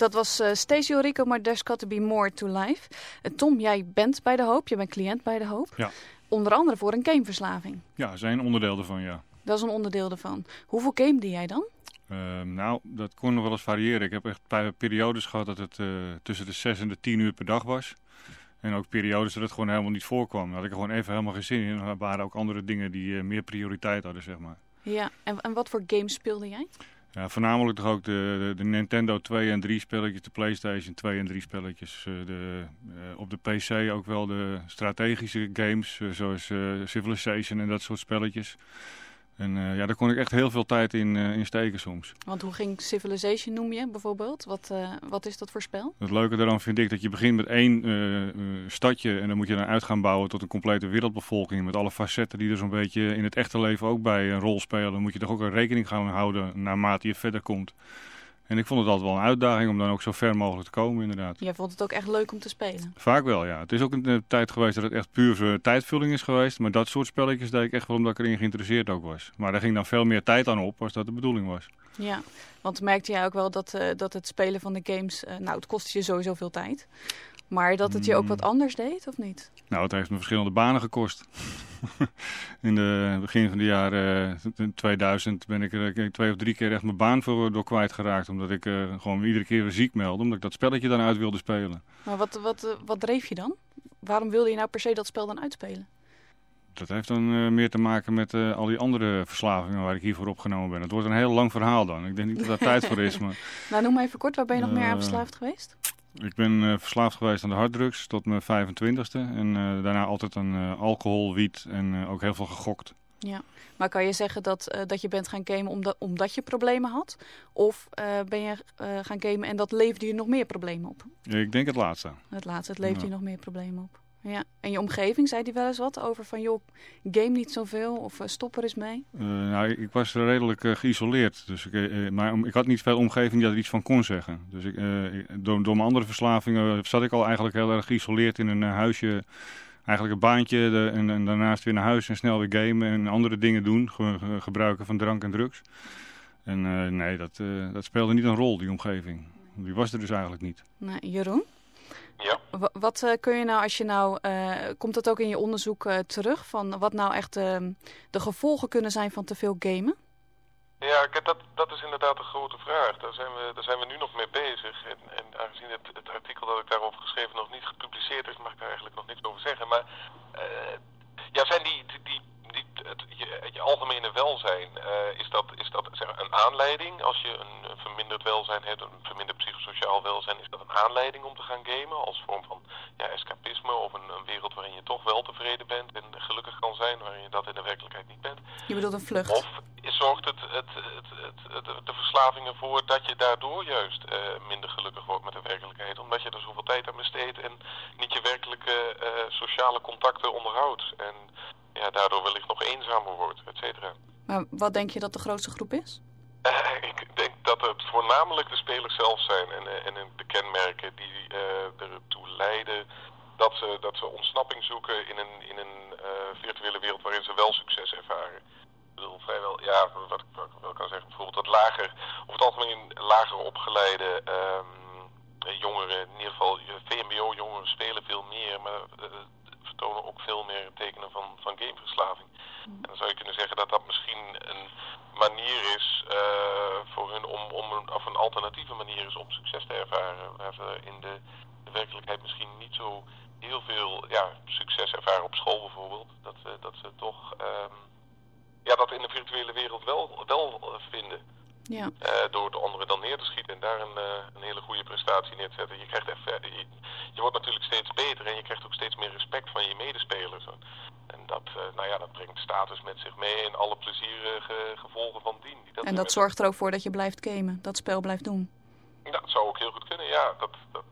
[SPEAKER 2] Dat was uh, Stacey Rico, maar There's Got To Be More To Life. Uh, Tom, jij bent bij De Hoop, je bent cliënt bij De Hoop.
[SPEAKER 18] Ja.
[SPEAKER 2] Onder andere voor een gameverslaving.
[SPEAKER 18] Ja, zijn onderdeel ervan, ja.
[SPEAKER 2] Dat is een onderdeel ervan. Hoeveel gamede jij dan?
[SPEAKER 19] Ehm, nou, dat kon nog wel eens variëren. Ik heb echt pe- periodes gehad dat het eh, tussen de 6 en de 10 uur per dag was. En ook periodes dat het gewoon helemaal niet voorkwam. Daar had ik er gewoon even helemaal geen zin in. Er waren ook andere dingen die eh, meer prioriteit hadden, zeg maar.
[SPEAKER 2] Ja, en, en wat voor games speelde jij?
[SPEAKER 19] Ja, voornamelijk toch ook de, de, Nintendo 2 en 3 spelletjes, de PlayStation 2 en 3 spelletjes. eh, de, eh, op de PC ook wel de strategische games, eh, zoals Civilization en dat soort spelletjes. En eh, ja, daar kon ik echt heel veel tijd in, eh, in steken soms.
[SPEAKER 2] Want hoe ging Civilization noem je bijvoorbeeld? Wat, eh, wat is dat voor spel?
[SPEAKER 19] Het leuke daarvan vind ik dat je begint met één stadje en dan moet je dan uit gaan bouwen tot een complete wereldbevolking. Met alle facetten die er zo'n beetje in het echte leven ook bij een rol spelen. Dan moet je toch ook een rekening gaan houden naarmate je verder komt. En ik vond het altijd wel een uitdaging om dan ook zo ver mogelijk te komen inderdaad.
[SPEAKER 2] Jij vond het ook echt leuk om te spelen.
[SPEAKER 19] Vaak wel, ja. Het is ook een eh, tijd geweest dat het echt puur tijdvulling is geweest. Maar dat soort spelletjes deed ik echt wel omdat ik erin geïnteresseerd ook was. Maar daar ging dan veel meer tijd aan op als dat de bedoeling was.
[SPEAKER 2] Ja, want merkte jij ook wel dat, eh, dat het spelen van de games, eh, nou het kostte je sowieso veel tijd. Maar dat het je ook wat anders deed, of niet?
[SPEAKER 19] Nou, het heeft me verschillende banen gekost. In de begin van de jaren eh, 2000 ben ik er eh, twee of drie keer echt mijn baan voor door kwijtgeraakt. Omdat ik eh, gewoon iedere keer weer ziek meldde. Omdat ik dat spelletje dan uit wilde spelen.
[SPEAKER 2] Maar wat, wat, eh, wat dreef je dan? Waarom wilde je nou per se dat spel dan uitspelen?
[SPEAKER 19] Dat heeft dan eh, meer te maken met eh, al die andere verslavingen waar ik hiervoor opgenomen ben. Het wordt een heel lang verhaal dan. Ik denk niet dat daar tijd voor is. Maar
[SPEAKER 2] Nou, noem maar even kort, waar ben je nog meer aan
[SPEAKER 19] Eh,
[SPEAKER 2] verslaafd geweest?
[SPEAKER 19] Ik ben eh, verslaafd geweest aan de harddrugs tot mijn 25ste. En eh, daarna altijd aan eh, alcohol, wiet en ook heel veel gegokt.
[SPEAKER 2] Ja, maar kan je zeggen dat, dat je bent gaan gamen omdat, omdat je problemen had? Of ben je gaan gamen en dat leverde je nog meer problemen op?
[SPEAKER 19] Ik denk het laatste.
[SPEAKER 2] Het laatste, het levert
[SPEAKER 19] Ja.
[SPEAKER 2] je nog meer problemen op. Ja. En je omgeving, zei die wel eens wat over van joh, game niet zoveel of eh, stop er eens mee?
[SPEAKER 19] Eh, nou, ik, was redelijk eh, geïsoleerd. Dus ik, maar ik had niet veel omgeving die er iets van kon zeggen. Dus ik, door, door mijn andere verslavingen zat ik al eigenlijk heel erg geïsoleerd in een huisje. Eigenlijk een baantje de- en, en daarnaast weer naar huis en snel weer gamen en andere dingen doen. ge- ge- gebruiken van drank en drugs. En nee, dat, dat speelde niet een rol, die omgeving. Die was er dus eigenlijk niet.
[SPEAKER 2] Nou, Jeroen?
[SPEAKER 15] Ja.
[SPEAKER 2] Wa- Wat eh, kun je nou als je nou, eh, komt dat ook in je onderzoek eh, terug, van wat nou echt eh, de gevolgen kunnen zijn van te veel gamen?
[SPEAKER 15] Ja, kijk, dat, dat is inderdaad een grote vraag. Daar zijn we, daar zijn we nu nog mee bezig. En, en aangezien het, het artikel dat ik daarover geschreven nog niet gepubliceerd is, mag ik daar eigenlijk nog niks over zeggen. Maar ja, zijn die, die, die, die- het, je, je algemene welzijn, eh, is dat, is dat zeg, een aanleiding? Als je een, verminderd welzijn hebt, een verminderd psychosociaal welzijn, is dat een aanleiding om te gaan gamen? Als vorm van ja, escapisme of een, een wereld waarin je toch wel tevreden bent en gelukkig kan zijn, waarin je dat in de werkelijkheid niet bent?
[SPEAKER 2] Je bedoelt een vlucht?
[SPEAKER 15] Of zorgt het, het, het, het, het- de verslaving ervoor dat je daardoor juist eh, minder gelukkig wordt met de werkelijkheid? Omdat je er zoveel tijd aan besteedt en niet je werkelijke eh, sociale contacten onderhoudt. En ja, daardoor wellicht nog eenzamer wordt, et cetera.
[SPEAKER 2] Maar wat denk je dat de grootste groep is?
[SPEAKER 15] Ik denk dat het voornamelijk de spelers zelf zijn en, eh, en de kenmerken die eh, ertoe leiden dat ze, dat ze ontsnapping zoeken in een, in een eh, virtuele wereld waarin ze wel succes ervaren. Ik bedoel, vrijwel, ja, wat ik, wat ik wel kan zeggen, bijvoorbeeld dat lager, over het algemeen lager opgeleide ehm, eh, jongeren, in ieder geval VMBO-jongeren spelen veel meer, maar ook veel meer tekenen van, van gameverslaving. En dan zou je kunnen zeggen dat dat misschien een manier is eh, voor hun om, om een, of een alternatieve manier is om succes te ervaren. Waar ze in de, de werkelijkheid misschien niet zo heel veel ja, succes ervaren op school bijvoorbeeld. Dat, ze dat ze toch ehm, ja, dat in de virtuele wereld wel, wel eh, vinden.
[SPEAKER 2] Ja.
[SPEAKER 15] Eh, door de anderen dan neer te schieten en daar een, eh, een hele goede prestatie neer te zetten. Je, krijgt even, je, je wordt natuurlijk steeds beter en je krijgt ook steeds meer respect van je medespelers. En dat, eh, nou ja, dat brengt status met zich mee en alle plezierige gevolgen van dien. Die dat
[SPEAKER 2] En dat zorgt er ook voor dat je blijft gamen, dat spel blijft doen.
[SPEAKER 15] Ja, dat zou ook heel goed kunnen, ja. Dat, dat...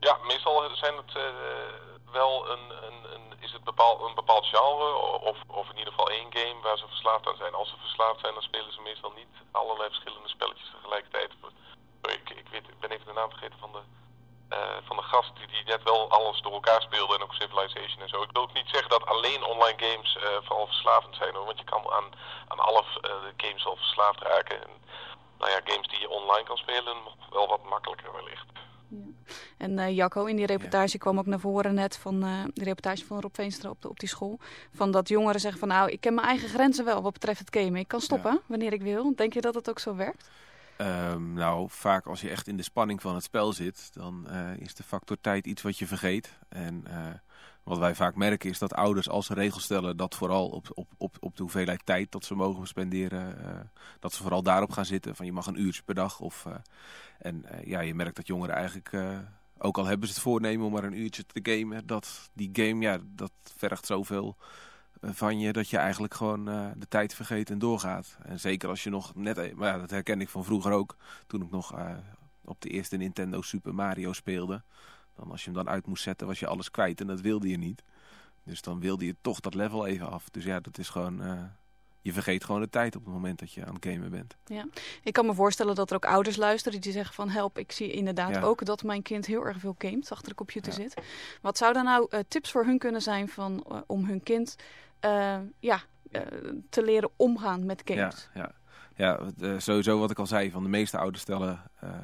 [SPEAKER 15] Ja, meestal zijn het eh, wel een, een, een, is het bepaal, een bepaald genre of, of in ieder geval één game waar ze verslaafd aan zijn. Als ze verslaafd zijn, dan spelen ze meestal niet allerlei verschillende spelletjes tegelijkertijd. Ik, ik, weet, ik ben even de naam vergeten van de, eh, van de gast die, die net wel alles door elkaar speelde en ook Civilization en zo. Ik wil ook niet zeggen dat alleen online games eh, vooral verslavend zijn hoor, want je kan aan, aan alle eh, games wel verslaafd raken. En, nou ja, games die je online kan spelen, wel wat makkelijker wellicht.
[SPEAKER 2] En uh, Jacco, in die reportage kwam ook naar voren net van uh, de reportage van Rob Veenstra op, de, op die school. Van dat jongeren zeggen van nou, ik ken mijn eigen grenzen wel wat betreft het gamen. Ik kan stoppen wanneer ik wil. Denk je dat het ook zo werkt?
[SPEAKER 16] Um, nou, vaak als je echt in de spanning van het spel zit, dan uh, is de factor tijd iets wat je vergeet. En wat wij vaak merken is dat ouders als ze regels stellen, dat vooral op, op, op, op de hoeveelheid tijd dat ze mogen spenderen, uh, dat ze vooral daarop gaan zitten. Van je mag een uurtje per dag. Of, en ja, je merkt dat jongeren eigenlijk, ook al hebben ze het voornemen om maar een uurtje te gamen, dat die game, ja, dat vergt zoveel van je dat je eigenlijk gewoon de tijd vergeet en doorgaat. En zeker als je nog net, maar ja, dat herken ik van vroeger ook, toen ik nog op de eerste Nintendo Super Mario speelde. Dan als je hem dan uit moest zetten was je alles kwijt en dat wilde je niet. Dus dan wilde je toch dat level even af. Dus ja, dat is gewoon... Uh, je vergeet gewoon de tijd op het moment dat je aan het gamen bent.
[SPEAKER 2] Ja, ik kan me voorstellen dat er ook ouders luisteren die zeggen van help, ik zie inderdaad ja. ook dat mijn kind heel erg veel gamet, achter de computer ja. zit. Wat zouden nou uh, tips voor hun kunnen zijn van, uh, om hun kind ja, te leren omgaan met games?
[SPEAKER 16] Ja, ja. Ja, sowieso wat ik al zei, van de meeste ouders stellen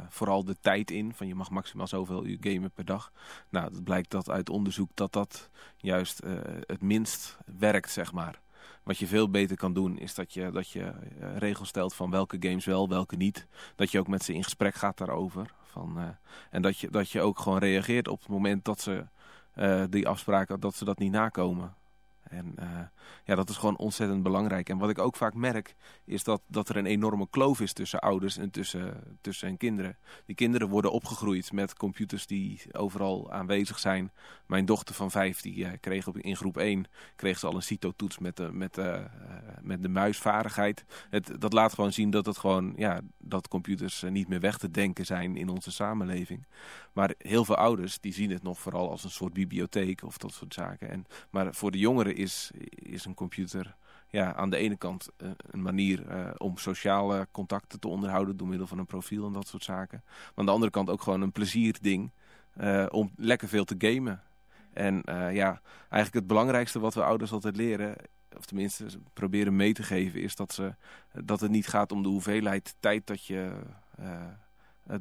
[SPEAKER 16] vooral de tijd in. Van je mag maximaal zoveel uur gamen per dag. Nou, het blijkt dat uit onderzoek dat dat juist het minst werkt, zeg maar. Wat je veel beter kan doen is dat je, dat je regels stelt van welke games wel, welke niet. Dat je ook met ze in gesprek gaat daarover. Van, en dat je, dat je ook gewoon reageert op het moment dat ze die afspraken, dat ze dat niet nakomen. En uh, ja, dat is gewoon ontzettend belangrijk. En wat ik ook vaak merk, is dat, dat er een enorme kloof is tussen ouders en tussen, tussen hun kinderen. Die kinderen worden opgegroeid met computers die overal aanwezig zijn. Mijn dochter van vijf, die uh, kreeg op, in groep 1 kreeg ze al een CITO-toets met de, met, uh, met de muisvaardigheid. Het, dat laat gewoon zien dat, het gewoon, ja, dat computers niet meer weg te denken zijn in onze samenleving. Maar heel veel ouders die zien het nog vooral als een soort bibliotheek of dat soort zaken. En, maar voor de jongeren is, is een computer ja, aan de ene kant uh, een manier uh, om sociale contacten te onderhouden door middel van een profiel en dat soort zaken. Maar aan de andere kant ook gewoon een plezierding uh, om lekker veel te gamen. En ja, eigenlijk het belangrijkste wat we ouders altijd leren, of tenminste proberen mee te geven, is dat, ze, dat het niet gaat om de hoeveelheid tijd dat je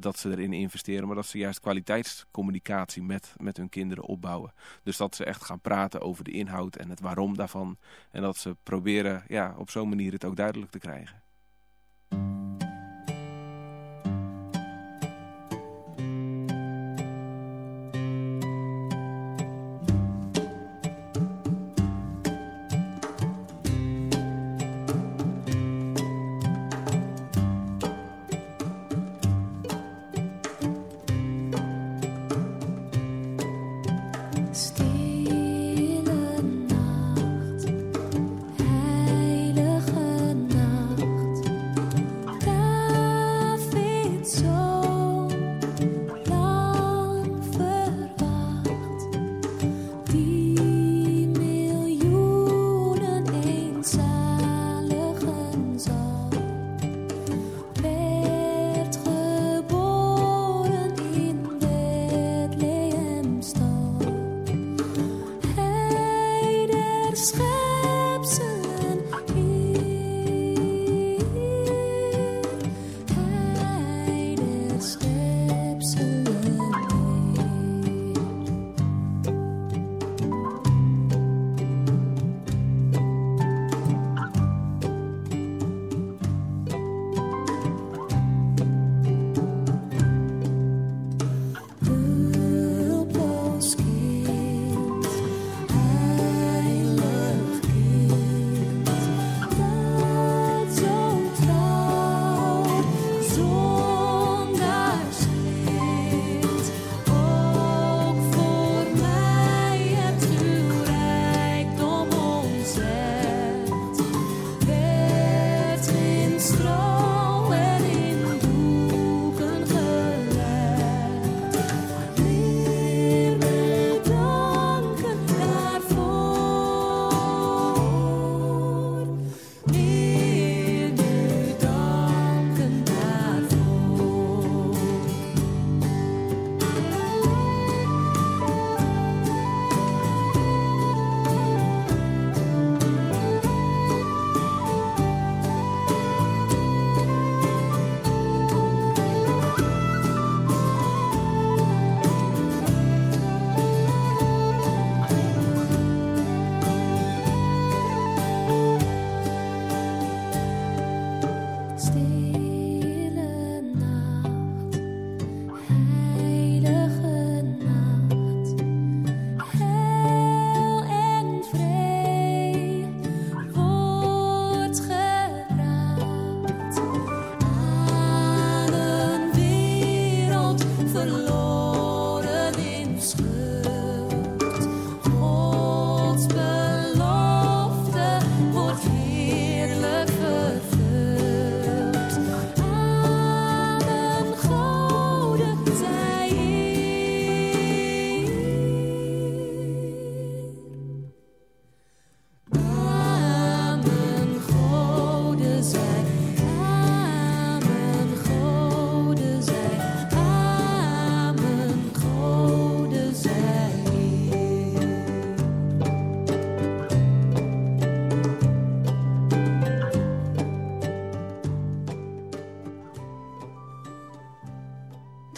[SPEAKER 16] dat ze erin investeren, maar dat ze juist kwaliteitscommunicatie met, met hun kinderen opbouwen. Dus dat ze echt gaan praten over de inhoud en het waarom daarvan. En dat ze proberen ja, op zo'n manier het ook duidelijk te krijgen.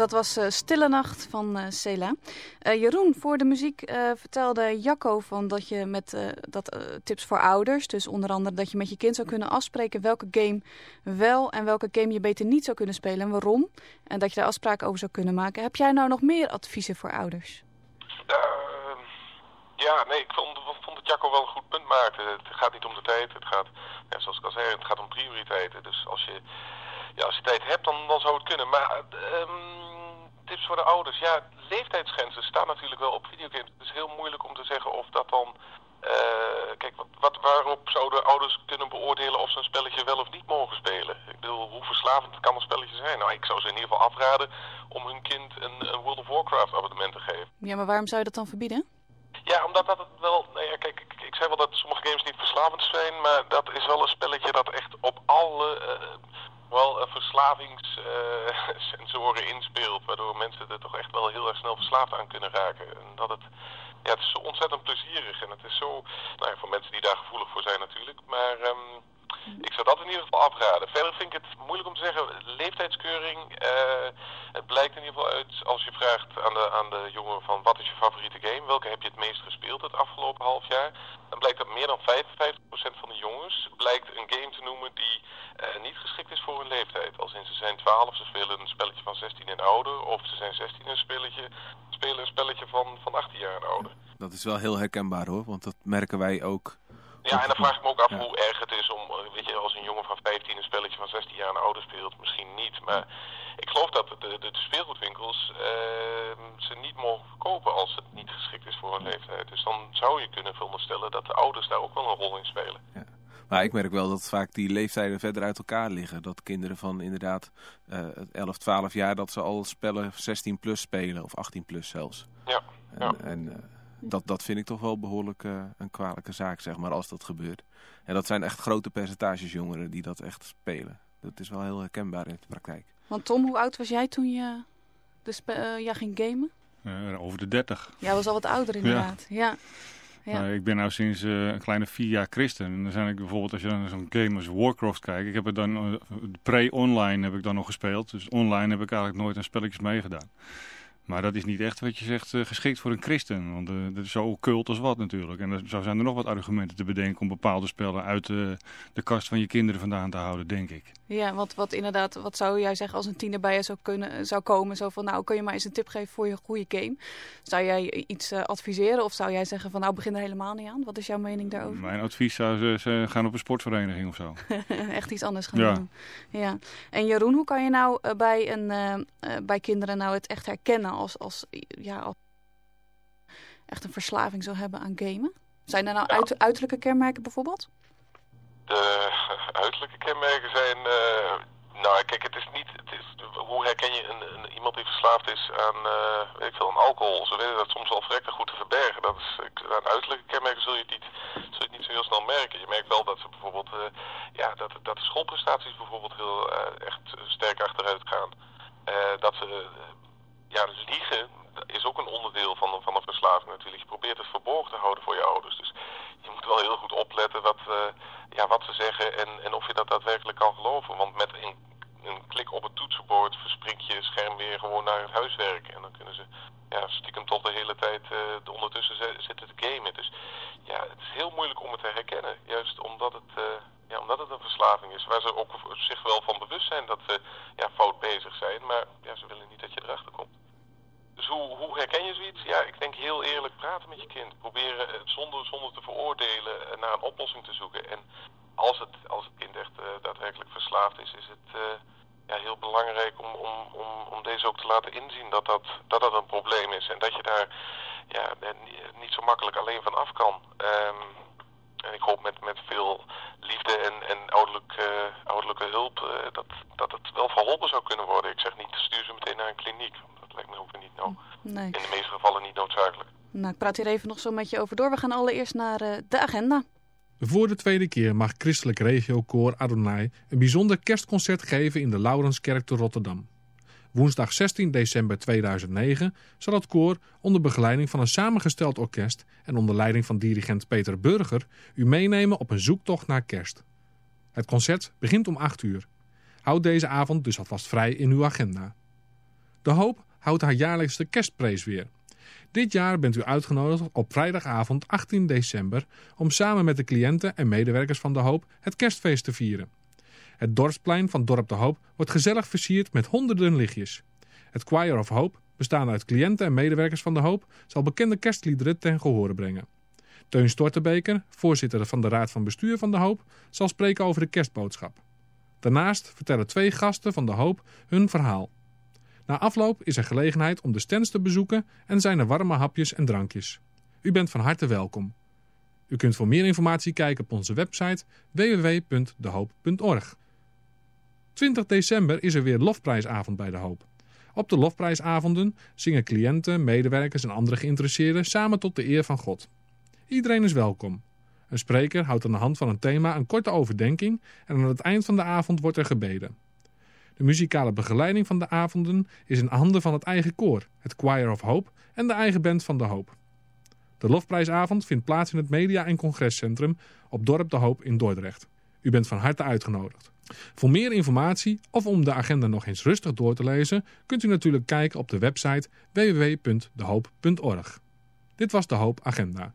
[SPEAKER 2] Dat was uh, Stille Nacht van uh, Cela. Uh, Jeroen, voor de muziek vertelde Jacco van dat je met dat, tips voor ouders, dus onder andere dat je met je kind zou kunnen afspreken welke game wel en welke game je beter niet zou kunnen spelen en waarom. En dat je daar afspraken over zou kunnen maken. Heb jij nou nog meer adviezen voor ouders?
[SPEAKER 15] Ehm, ja, nee, ik vond, vond dat Jacco wel een goed punt maakte. Het gaat niet om de tijd, het gaat, zoals ik al zei, het gaat om prioriteiten. Dus als je ja, als je tijd hebt, dan, dan zou het kunnen. Maar um, tips voor de ouders. Ja, leeftijdsgrenzen staan natuurlijk wel op videogames. Het is heel moeilijk om te zeggen of dat dan... Uh, kijk, wat, wat, waarop zouden ouders kunnen beoordelen of ze een spelletje wel of niet mogen spelen? Ik bedoel, hoe verslavend kan een spelletje zijn? Nou, ik zou ze in ieder geval afraden om hun kind een, een World of Warcraft abonnement te geven.
[SPEAKER 2] Ja, maar waarom zou je dat dan verbieden?
[SPEAKER 15] Ja, omdat dat het wel... Nou ja, kijk, ik, ik zei wel dat sommige games niet verslavend zijn, maar dat is wel een spelletje dat echt op alle... Uh, wel verslavingssensoren uh, inspeelt. Waardoor mensen er toch echt wel heel erg snel verslaafd aan kunnen raken. En dat het, ja, het is zo ontzettend plezierig. En het is zo, nou ja, voor mensen die daar gevoelig voor zijn natuurlijk. Maar um, ik zou dat in ieder geval afraden. Verder vind ik het moeilijk om te zeggen. Leeftijdskeuring. Uh, het blijkt in ieder geval uit als je vraagt aan de, aan de jongen van wat is je favoriete game? Welke heb je het meest gespeeld het afgelopen half jaar? Dan blijkt dat meer dan 55% van de jongens blijkt een game te noemen die uh, niet geschikt is voor hun leeftijd. Als in ze zijn 12, ze spelen een spelletje van 16 en ouder. Of ze zijn 16 en spelletje, spelen een spelletje van, van 18 jaar en ouder.
[SPEAKER 16] Dat is wel heel herkenbaar hoor, want dat merken wij ook
[SPEAKER 15] ja, en dan vraag ik me ook af hoe erg het is om, eh, weet je, als een jongen van 15 een spelletje van 16 jaar en ouder speelt, misschien niet. Maar ik geloof dat de, de, de speelgoedwinkels uh, ze niet mogen verkopen als het niet geschikt is voor hun leeftijd. Dus dan zou je kunnen veronderstellen dat de ouders daar ook wel een rol in spelen.
[SPEAKER 16] Ja. Maar ik merk wel dat vaak die leeftijden verder uit elkaar liggen. Dat kinderen van inderdaad uh, 11, 12 jaar, dat ze al spellen 16 plus spelen of 18 plus zelfs.
[SPEAKER 15] Ja.
[SPEAKER 16] En,
[SPEAKER 15] ja.
[SPEAKER 16] en uh, dat, dat vind ik toch wel behoorlijk uh, een kwalijke zaak, zeg maar, als dat gebeurt. En dat zijn echt grote percentages jongeren die dat echt spelen. Dat is wel heel herkenbaar in de praktijk.
[SPEAKER 2] Want Tom, hoe oud was jij toen je, de uh, ja, ging gamen?
[SPEAKER 19] Uh, over de 30.
[SPEAKER 2] Jij was al wat ouder inderdaad. Ja. ja.
[SPEAKER 19] Ja. Uh, ik ben nu sinds uh, een kleine vier jaar christen. En dan zijn ik bijvoorbeeld, als je naar zo'n game als Warcraft kijkt. Ik heb het dan, uh, pre-online heb ik dan nog gespeeld. Dus online heb ik eigenlijk nooit aan spelletjes meegedaan. Maar dat is niet echt wat je zegt uh, geschikt voor een christen. Want uh, dat is zo cult als wat natuurlijk. En zo zijn er nog wat argumenten te bedenken om bepaalde spellen uit uh, de kast van je kinderen vandaan te houden, denk ik.
[SPEAKER 2] Ja, wat, wat inderdaad, wat zou jij zeggen als een tiener bij je zou, kunnen, zou komen? Zo van, nou kun je maar eens een tip geven voor je goede game. Zou jij iets adviseren of zou jij zeggen van, nou begin er helemaal niet aan? Wat is jouw mening daarover?
[SPEAKER 19] Mijn advies zou ze gaan op een sportvereniging of zo.
[SPEAKER 2] echt iets anders gaan
[SPEAKER 19] ja.
[SPEAKER 2] doen. Ja. En Jeroen, hoe kan je nou bij, een, bij kinderen nou het echt herkennen als, als, ja, als echt een verslaving zou hebben aan gamen? Zijn er nou
[SPEAKER 15] Ja.
[SPEAKER 2] uit, uiterlijke kenmerken bijvoorbeeld?
[SPEAKER 15] De uiterlijke kenmerken zijn... eh, nou, kijk, het is niet... Het is, hoe herken je een, een, iemand die verslaafd is aan, eh, weet ik veel, aan alcohol? Ze weten dat soms wel verrekte goed te verbergen. Dat is, aan uiterlijke kenmerken zul je, het niet, zul je het niet zo heel snel merken. Je merkt wel dat ze bijvoorbeeld... eh, ja, dat, dat de schoolprestaties bijvoorbeeld heel echt sterk achteruit gaan. Dat ze... ja, liegen is ook een onderdeel van, van een verslaving natuurlijk. Je probeert het verborgen te houden voor je ouders. Dus je moet wel heel goed opletten wat, eh, ja, wat ze zeggen en, en of je dat daadwerkelijk kan geloven. Want met een, een klik op het toetsenbord verspringt je scherm weer gewoon naar het huiswerk. En dan kunnen ze ja, stiekem tot de hele tijd eh, ondertussen zi- zitten te gamen. Dus ja, het is heel moeilijk om het te herkennen. Juist omdat het, eh, ja, omdat het een verslaving is. Waar ze ook zich wel van bewust zijn dat ze ja, fout bezig zijn. Maar ja, ze willen niet dat je erachter komt. Dus hoe, hoe herken je zoiets? Ja, ik denk heel eerlijk praten met je kind. Proberen eh, zonder, zonder te veroordelen eh, naar een oplossing te zoeken. En als het, als het kind echt eh, daadwerkelijk verslaafd is, is het eh, ja, heel belangrijk om, om, om, om deze ook te laten inzien dat dat, dat dat een probleem is. En dat je daar ja, ni- niet zo makkelijk alleen van af kan. Ehm, en ik hoop met, met veel liefde en, en ouderlijk, eh, ouderlijke hulp eh, dat, dat het wel verholpen zou kunnen worden. Ik zeg niet, stuur ze meteen naar een kliniek. Dat lijkt me ook weer niet nou,
[SPEAKER 2] Nee.
[SPEAKER 15] in de meeste gevallen niet noodzakelijk.
[SPEAKER 2] Nou, ik praat hier even nog zo met je over door. We gaan allereerst naar eh, de agenda.
[SPEAKER 20] Voor de tweede keer mag Christelijk Regiokoor Adonai een bijzonder kerstconcert geven in de Laurenskerk te Rotterdam. Woensdag 16 december 2009 zal het koor onder begeleiding van een samengesteld orkest en onder leiding van dirigent Peter Burger u meenemen op een zoektocht naar kerst. Het concert begint om 8 uur. Houd deze avond dus alvast vrij in uw agenda. De Hoop houdt haar jaarlijkse kerstprees weer. Dit jaar bent u uitgenodigd op vrijdagavond 18 december om samen met de cliënten en medewerkers van De Hoop het kerstfeest te vieren. Het dorpsplein van Dorp De Hoop wordt gezellig versierd met honderden lichtjes. Het Choir of Hope, bestaande uit cliënten en medewerkers van De Hoop, zal bekende kerstliederen ten gehore brengen. Teun Stortebeker, voorzitter van de Raad van Bestuur van De Hoop, zal spreken over de kerstboodschap. Daarnaast vertellen twee gasten van De Hoop hun verhaal. Na afloop is er gelegenheid om de stands te bezoeken en zijn er warme hapjes en drankjes. U bent van harte welkom. U kunt voor meer informatie kijken op onze website www.dehoop.org. 20 december is er weer Lofprijsavond bij De Hoop. Op de Lofprijsavonden zingen cliënten, medewerkers en andere geïnteresseerden samen tot de eer van God. Iedereen is welkom. Een spreker houdt aan de hand van een thema een korte overdenking en aan het eind van de avond wordt er gebeden. De muzikale begeleiding van de avonden is in handen van het eigen koor, het Choir of Hope en de eigen band van De Hoop. De Lofprijsavond vindt plaats in het Media- en Congrescentrum op Dorp De Hoop in Dordrecht. U bent van harte uitgenodigd. Voor meer informatie of om de agenda nog eens rustig door te lezen, kunt u natuurlijk kijken op de website www.dehoop.org. Dit was De Hoop Agenda.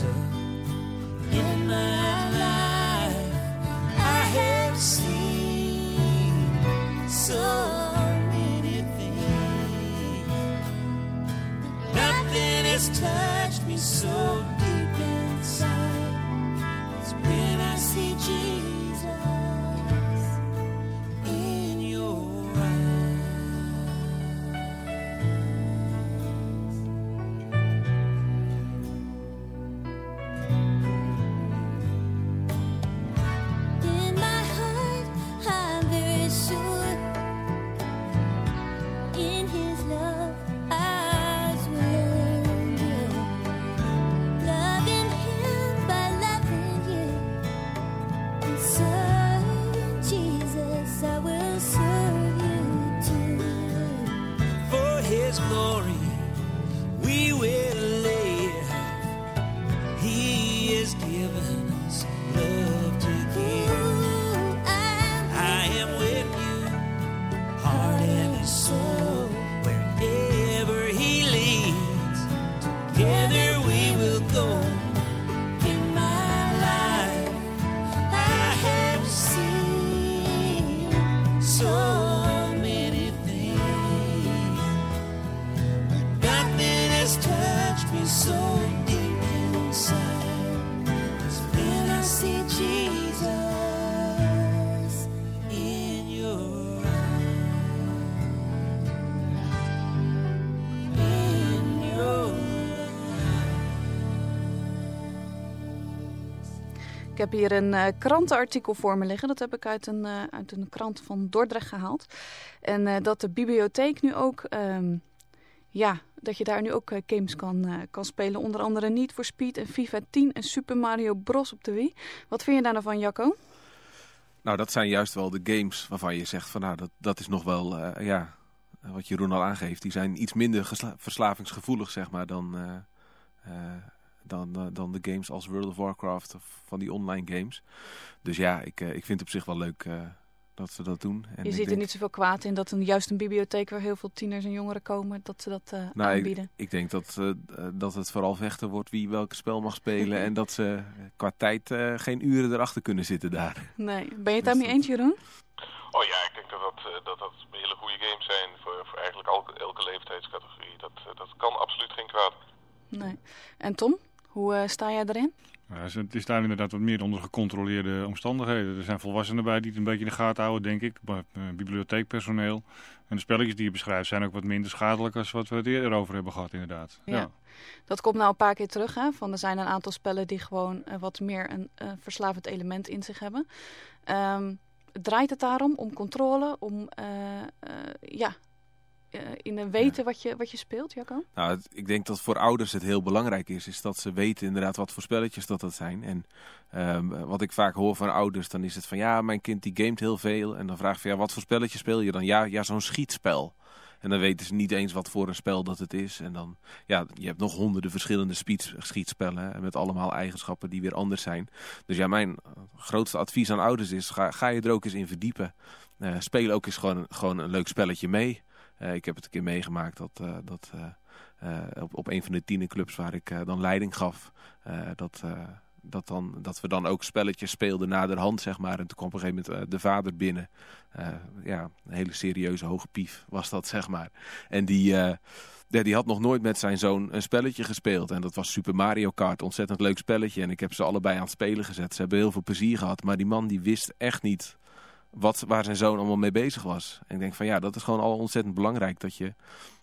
[SPEAKER 18] In my life, I have seen so many things. Nothing has touched me so deep inside. It's when I see Jesus
[SPEAKER 2] hier een eh, krantenartikel voor me liggen. Dat heb ik uit een, eh, uit een krant van Dordrecht gehaald. En eh, dat de bibliotheek nu ook... ehm, ja, dat je daar nu ook games kan, kan spelen. Onder andere Need for Speed en FIFA 10 en Super Mario Bros. op de Wii. Wat vind je daar nou van, Jacco?
[SPEAKER 16] Nou, dat zijn juist wel de games waarvan je zegt van nou, dat, dat is nog wel, ja, wat Jeroen al aangeeft. Die zijn iets minder verslavingsgevoelig, zeg maar, dan, dan, eh, dan de games als World of Warcraft of van die online games. Dus ja, ik, eh, ik vind het op zich wel leuk eh, dat ze dat doen. En
[SPEAKER 2] je ziet er
[SPEAKER 16] denk-
[SPEAKER 2] niet zoveel kwaad in dat een, juist een bibliotheek waar heel veel tieners en jongeren komen, dat ze dat eh,
[SPEAKER 16] Nou, ik,
[SPEAKER 2] aanbieden.
[SPEAKER 16] ik denk dat, dat het vooral vechten wordt wie welke spel mag spelen. en dat ze qua tijd eh, geen uren erachter kunnen zitten daar.
[SPEAKER 2] Nee, ben je het daarmee eens, Jeroen?
[SPEAKER 15] Oh ja, ik denk dat dat, dat, dat hele goede games zijn voor, voor eigenlijk elke, elke leeftijdscategorie. Dat, dat kan absoluut geen kwaad.
[SPEAKER 2] Nee. En Tom, hoe eh, sta jij erin?
[SPEAKER 19] Het is daar inderdaad wat meer onder gecontroleerde omstandigheden. Er zijn volwassenen bij die het een beetje in de gaten houden, denk ik. Eh, bibliotheekpersoneel. En de spelletjes die je beschrijft zijn ook wat minder schadelijk als wat we het eerder over hebben gehad, inderdaad.
[SPEAKER 2] Ja.
[SPEAKER 19] Ja.
[SPEAKER 2] Dat komt nou een paar keer terug. Hè? Van, er zijn een aantal spellen die gewoon eh, wat meer een verslavend element in zich hebben. Ehm, draait het daarom om controle, om ja, in een weten wat, je, wat je speelt, Jacco?
[SPEAKER 16] Nou, het- ik denk dat voor ouders het heel belangrijk is, is dat ze weten inderdaad wat voor spelletjes dat dat zijn. En ehm, wat ik vaak hoor van ouders, dan is het van ja, mijn kind die gamet heel veel. En dan vraag ik van ja, wat voor spelletje speel je dan? Ja, ja zo'n schietspel. En dan weten ze niet eens wat voor een spel dat het is. En dan, ja, je hebt nog honderden verschillende schietspellen. hè, Met allemaal eigenschappen die weer anders zijn. Dus ja, mijn eh, grootste advies aan ouders is, ga, ga je er ook eens in verdiepen. Eh, speel ook eens gewoon, gewoon een leuk spelletje mee. Eh, ik heb het een keer meegemaakt dat, eh, dat eh, op, op een van de tienerclubs waar ik dan leiding gaf, dat, dat, dan, dat we dan ook spelletjes speelden naderhand, zeg maar. En toen kwam op een gegeven moment de vader binnen. Ja, een hele serieuze hoge pief was dat, zeg maar. En die... ja, die had nog nooit met zijn zoon een spelletje gespeeld. En dat was Super Mario Kart. Ontzettend leuk spelletje. En ik heb ze allebei aan het spelen gezet. Ze hebben heel veel plezier gehad. Maar die man die wist echt niet wat, waar zijn zoon allemaal mee bezig was. En ik denk van ja, dat is gewoon al ontzettend belangrijk. Dat je,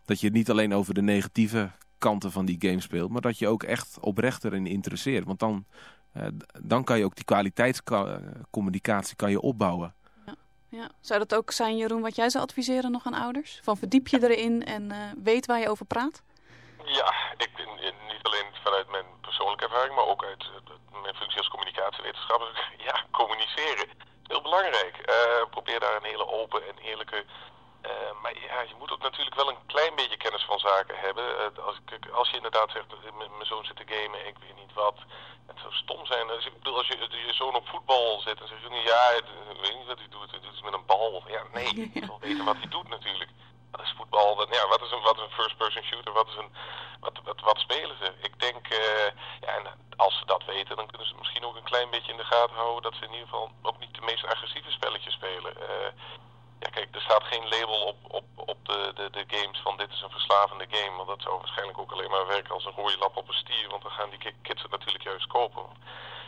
[SPEAKER 16] dat je het niet alleen over de negatieve kanten van die game speelt. Maar dat je ook echt oprecht erin interesseert. Want dan, eh, dan kan je ook die kwaliteitscommunicatie kan je opbouwen.
[SPEAKER 2] Ja. Zou dat ook zijn, Jeroen, wat jij zou adviseren nog aan ouders? Van verdiep je erin en eh, weet waar je over praat?
[SPEAKER 15] Ja, ik, in- niet alleen vanuit mijn persoonlijke ervaring, maar ook uit eh, mijn functie als communicatiewetenschapper. Ja, communiceren. Heel belangrijk. Eh, probeer daar een hele open en eerlijke. eh, maar ja, je moet ook natuurlijk wel een klein beetje kennis van zaken hebben. Eh, als, ik- als je inderdaad zegt, mijn zoon zit te gamen, ik weet niet wat. Het zou stom zijn. Dus ik bedoel, als je, je zoon op voetbal zit en zegt, ja, het- ik weet niet wat hij doet. Hij doet iets met een bal. Ja, nee, je moet wel weten wat hij doet natuurlijk. Wat is voetbal? Ja, wat is een, wat is een first-person shooter? Wat, is een, wat, wat, wat spelen ze? Ik denk, eh, ja, en als ze dat weten, dan kunnen ze misschien ook een klein beetje in de gaten houden dat ze in ieder geval ook niet de meest agressieve spelletjes spelen. Eh, ja, kijk, er staat geen label op, op, op de, de, de games van dit is een verslavende game. Want dat zou waarschijnlijk ook alleen maar werken als een rode lap op een stier. Want dan gaan die ki- kids het natuurlijk juist kopen.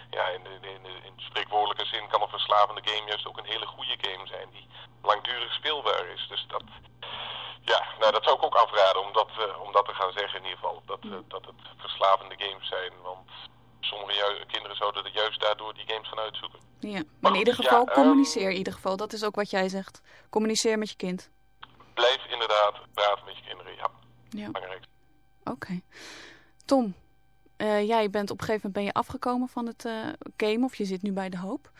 [SPEAKER 15] Ja, in, de, in spreekwoordelijke zin kan een verslavende game juist ook een hele goede game zijn. Die langdurig speelbaar is. Dus dat, ja, nou, dat zou ik ook afraden om dat, eh, om dat te gaan zeggen in ieder geval. Dat, eh, dat het verslavende games zijn. Want sommige kinderen zouden er juist daardoor die games gaan uitzoeken.
[SPEAKER 2] Ja. Maar in ieder geval,
[SPEAKER 15] ja, ehm,
[SPEAKER 2] communiceer in ieder geval. Dat is ook wat jij zegt. Communiceer met je kind.
[SPEAKER 15] Blijf inderdaad praten met je kinderen, ja.
[SPEAKER 2] Ja.
[SPEAKER 15] Belangrijk.
[SPEAKER 2] Oké. Tom, eh, jij bent op een gegeven moment ben je afgekomen van het eh game of je zit nu bij de hoop.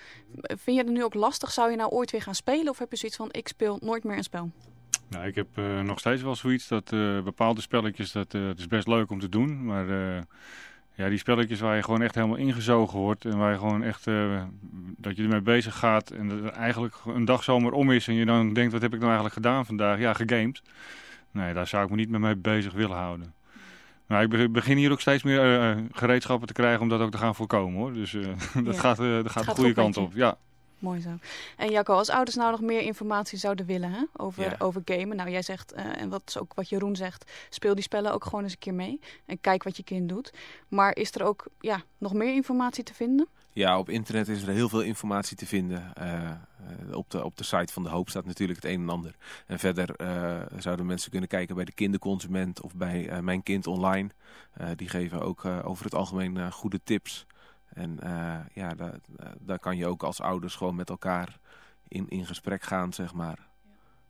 [SPEAKER 2] Vind je het nu ook lastig? Zou je nou ooit weer gaan spelen of heb je zoiets van ik speel nooit meer een spel?
[SPEAKER 19] Nou, ik heb eh, nog steeds wel zoiets dat eh, bepaalde spelletjes, dat, eh, het is best leuk om te doen. Maar eh, ja, die spelletjes waar je gewoon echt helemaal ingezogen wordt en waar je gewoon echt, eh, dat je ermee bezig gaat en dat er eigenlijk een dag zomaar om is en je dan denkt, wat heb ik nou eigenlijk gedaan vandaag? Ja, gegamed. Nee, daar zou ik me niet mee bezig willen houden. Maar ik be- begin hier ook steeds meer eh, gereedschappen te krijgen om dat ook te gaan voorkomen hoor. Dus eh, dat
[SPEAKER 2] Ja.
[SPEAKER 19] gaat, eh, dat
[SPEAKER 2] Het
[SPEAKER 19] gaat de goede kant op. Ja.
[SPEAKER 2] Mooi zo. En Jacco, als ouders nou nog meer informatie zouden willen hè, over,
[SPEAKER 16] Ja.
[SPEAKER 2] over gamen. Nou, jij zegt, eh, en wat is ook wat Jeroen zegt, speel die spellen ook gewoon eens een keer mee. En kijk wat je kind doet. Maar is er ook ja, nog meer informatie te vinden?
[SPEAKER 16] Ja, op internet is er heel veel informatie te vinden. Eh, eh, op, de, op de site van De Hoop staat natuurlijk het een en ander. En verder zouden mensen kunnen kijken bij de kinderconsument of bij Mijn Kind Online. Die geven ook over het algemeen goede tips. En eh, ja, daar, daar kan je ook als ouders gewoon met elkaar in, in gesprek gaan, zeg maar.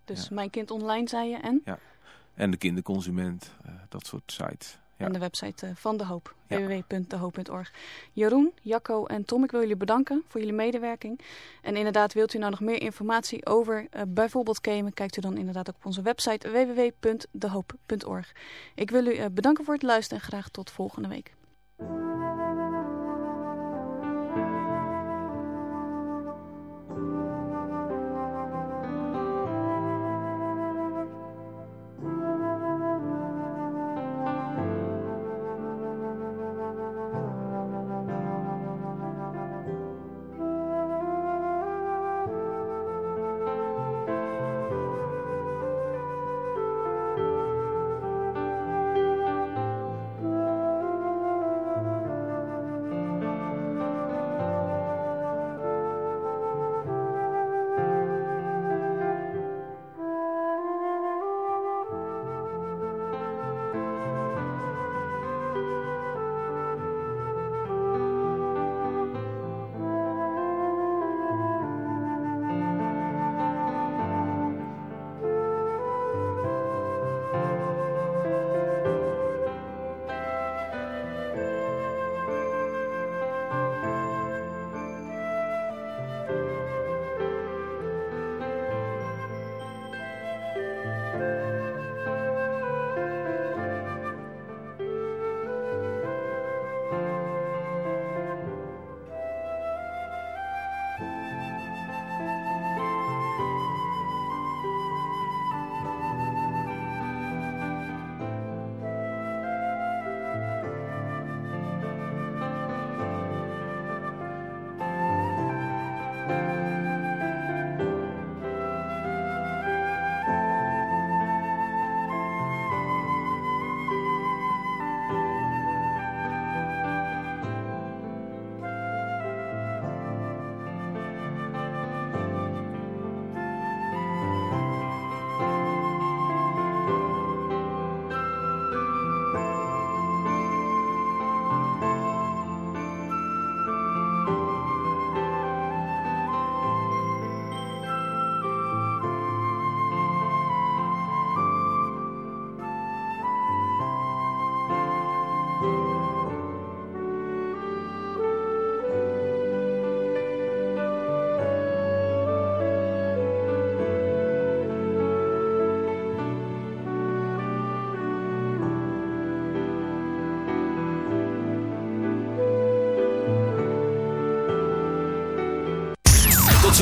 [SPEAKER 2] Dus mijn kind online zei je en?
[SPEAKER 16] Ja. En de kinderconsument, eh, dat soort sites. Ja.
[SPEAKER 2] En de website eh, van De Hoop,
[SPEAKER 16] Ja.
[SPEAKER 2] www.dehoop.org. Jeroen, Jacco en Tom, ik wil jullie bedanken voor jullie medewerking. En inderdaad, wilt u nou nog meer informatie over eh, bijvoorbeeld gamen, kijkt u dan inderdaad ook op onze website www.dehoop.org. Ik wil u eh, bedanken voor het luisteren en graag tot volgende week.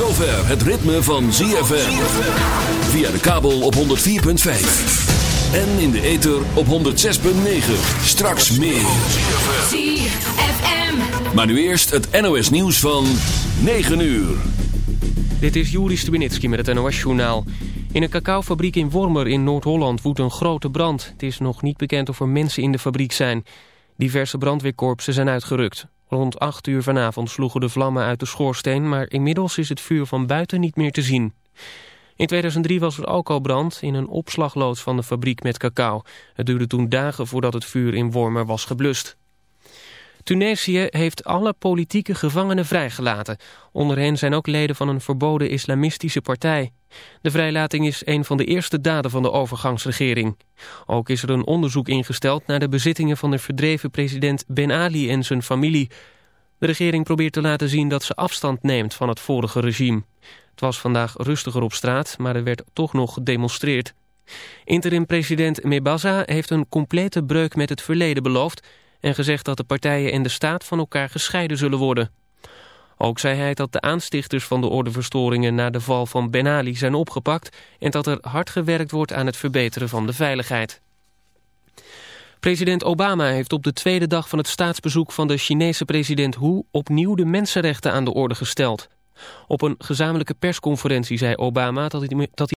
[SPEAKER 21] Zover het ritme van ZFM. Via de kabel op 104.5. En in de ether op 106.9. Straks meer.
[SPEAKER 22] ZFM.
[SPEAKER 21] Maar nu eerst het NOS nieuws van 9 uur.
[SPEAKER 1] Dit is Juri Stubenitski met het NOS-journaal. In een cacaofabriek in Wormer in Noord-Holland woedt een grote brand. Het is nog niet bekend of er mensen in de fabriek zijn. Diverse brandweerkorpsen zijn uitgerukt. Rond 8 uur vanavond sloegen de vlammen uit de schoorsteen... maar inmiddels is het vuur van buiten niet meer te zien. In 2003 was er ook al brand in een opslagloods van de fabriek met cacao. Het duurde toen dagen voordat het vuur in Wormer was geblust. Tunesië heeft alle politieke gevangenen vrijgelaten. Onder hen zijn ook leden van een verboden islamistische partij. De vrijlating is een van de eerste daden van de overgangsregering. Ook is er een onderzoek ingesteld naar de bezittingen van de verdreven president Ben Ali en zijn familie. De regering probeert te laten zien dat ze afstand neemt van het vorige regime. Het was vandaag rustiger op straat, maar er werd toch nog gedemonstreerd. Interim-president Mebaza heeft een complete breuk met het verleden beloofd en gezegd dat de partijen en de staat van elkaar gescheiden zullen worden. Ook zei hij dat de aanstichters van de ordeverstoringen na de val van Ben Ali zijn opgepakt en dat er hard gewerkt wordt aan het verbeteren van de veiligheid. President Obama heeft op de tweede dag van het staatsbezoek van de Chinese president Hu opnieuw de mensenrechten aan de orde gesteld. Op een gezamenlijke persconferentie zei Obama dat hij,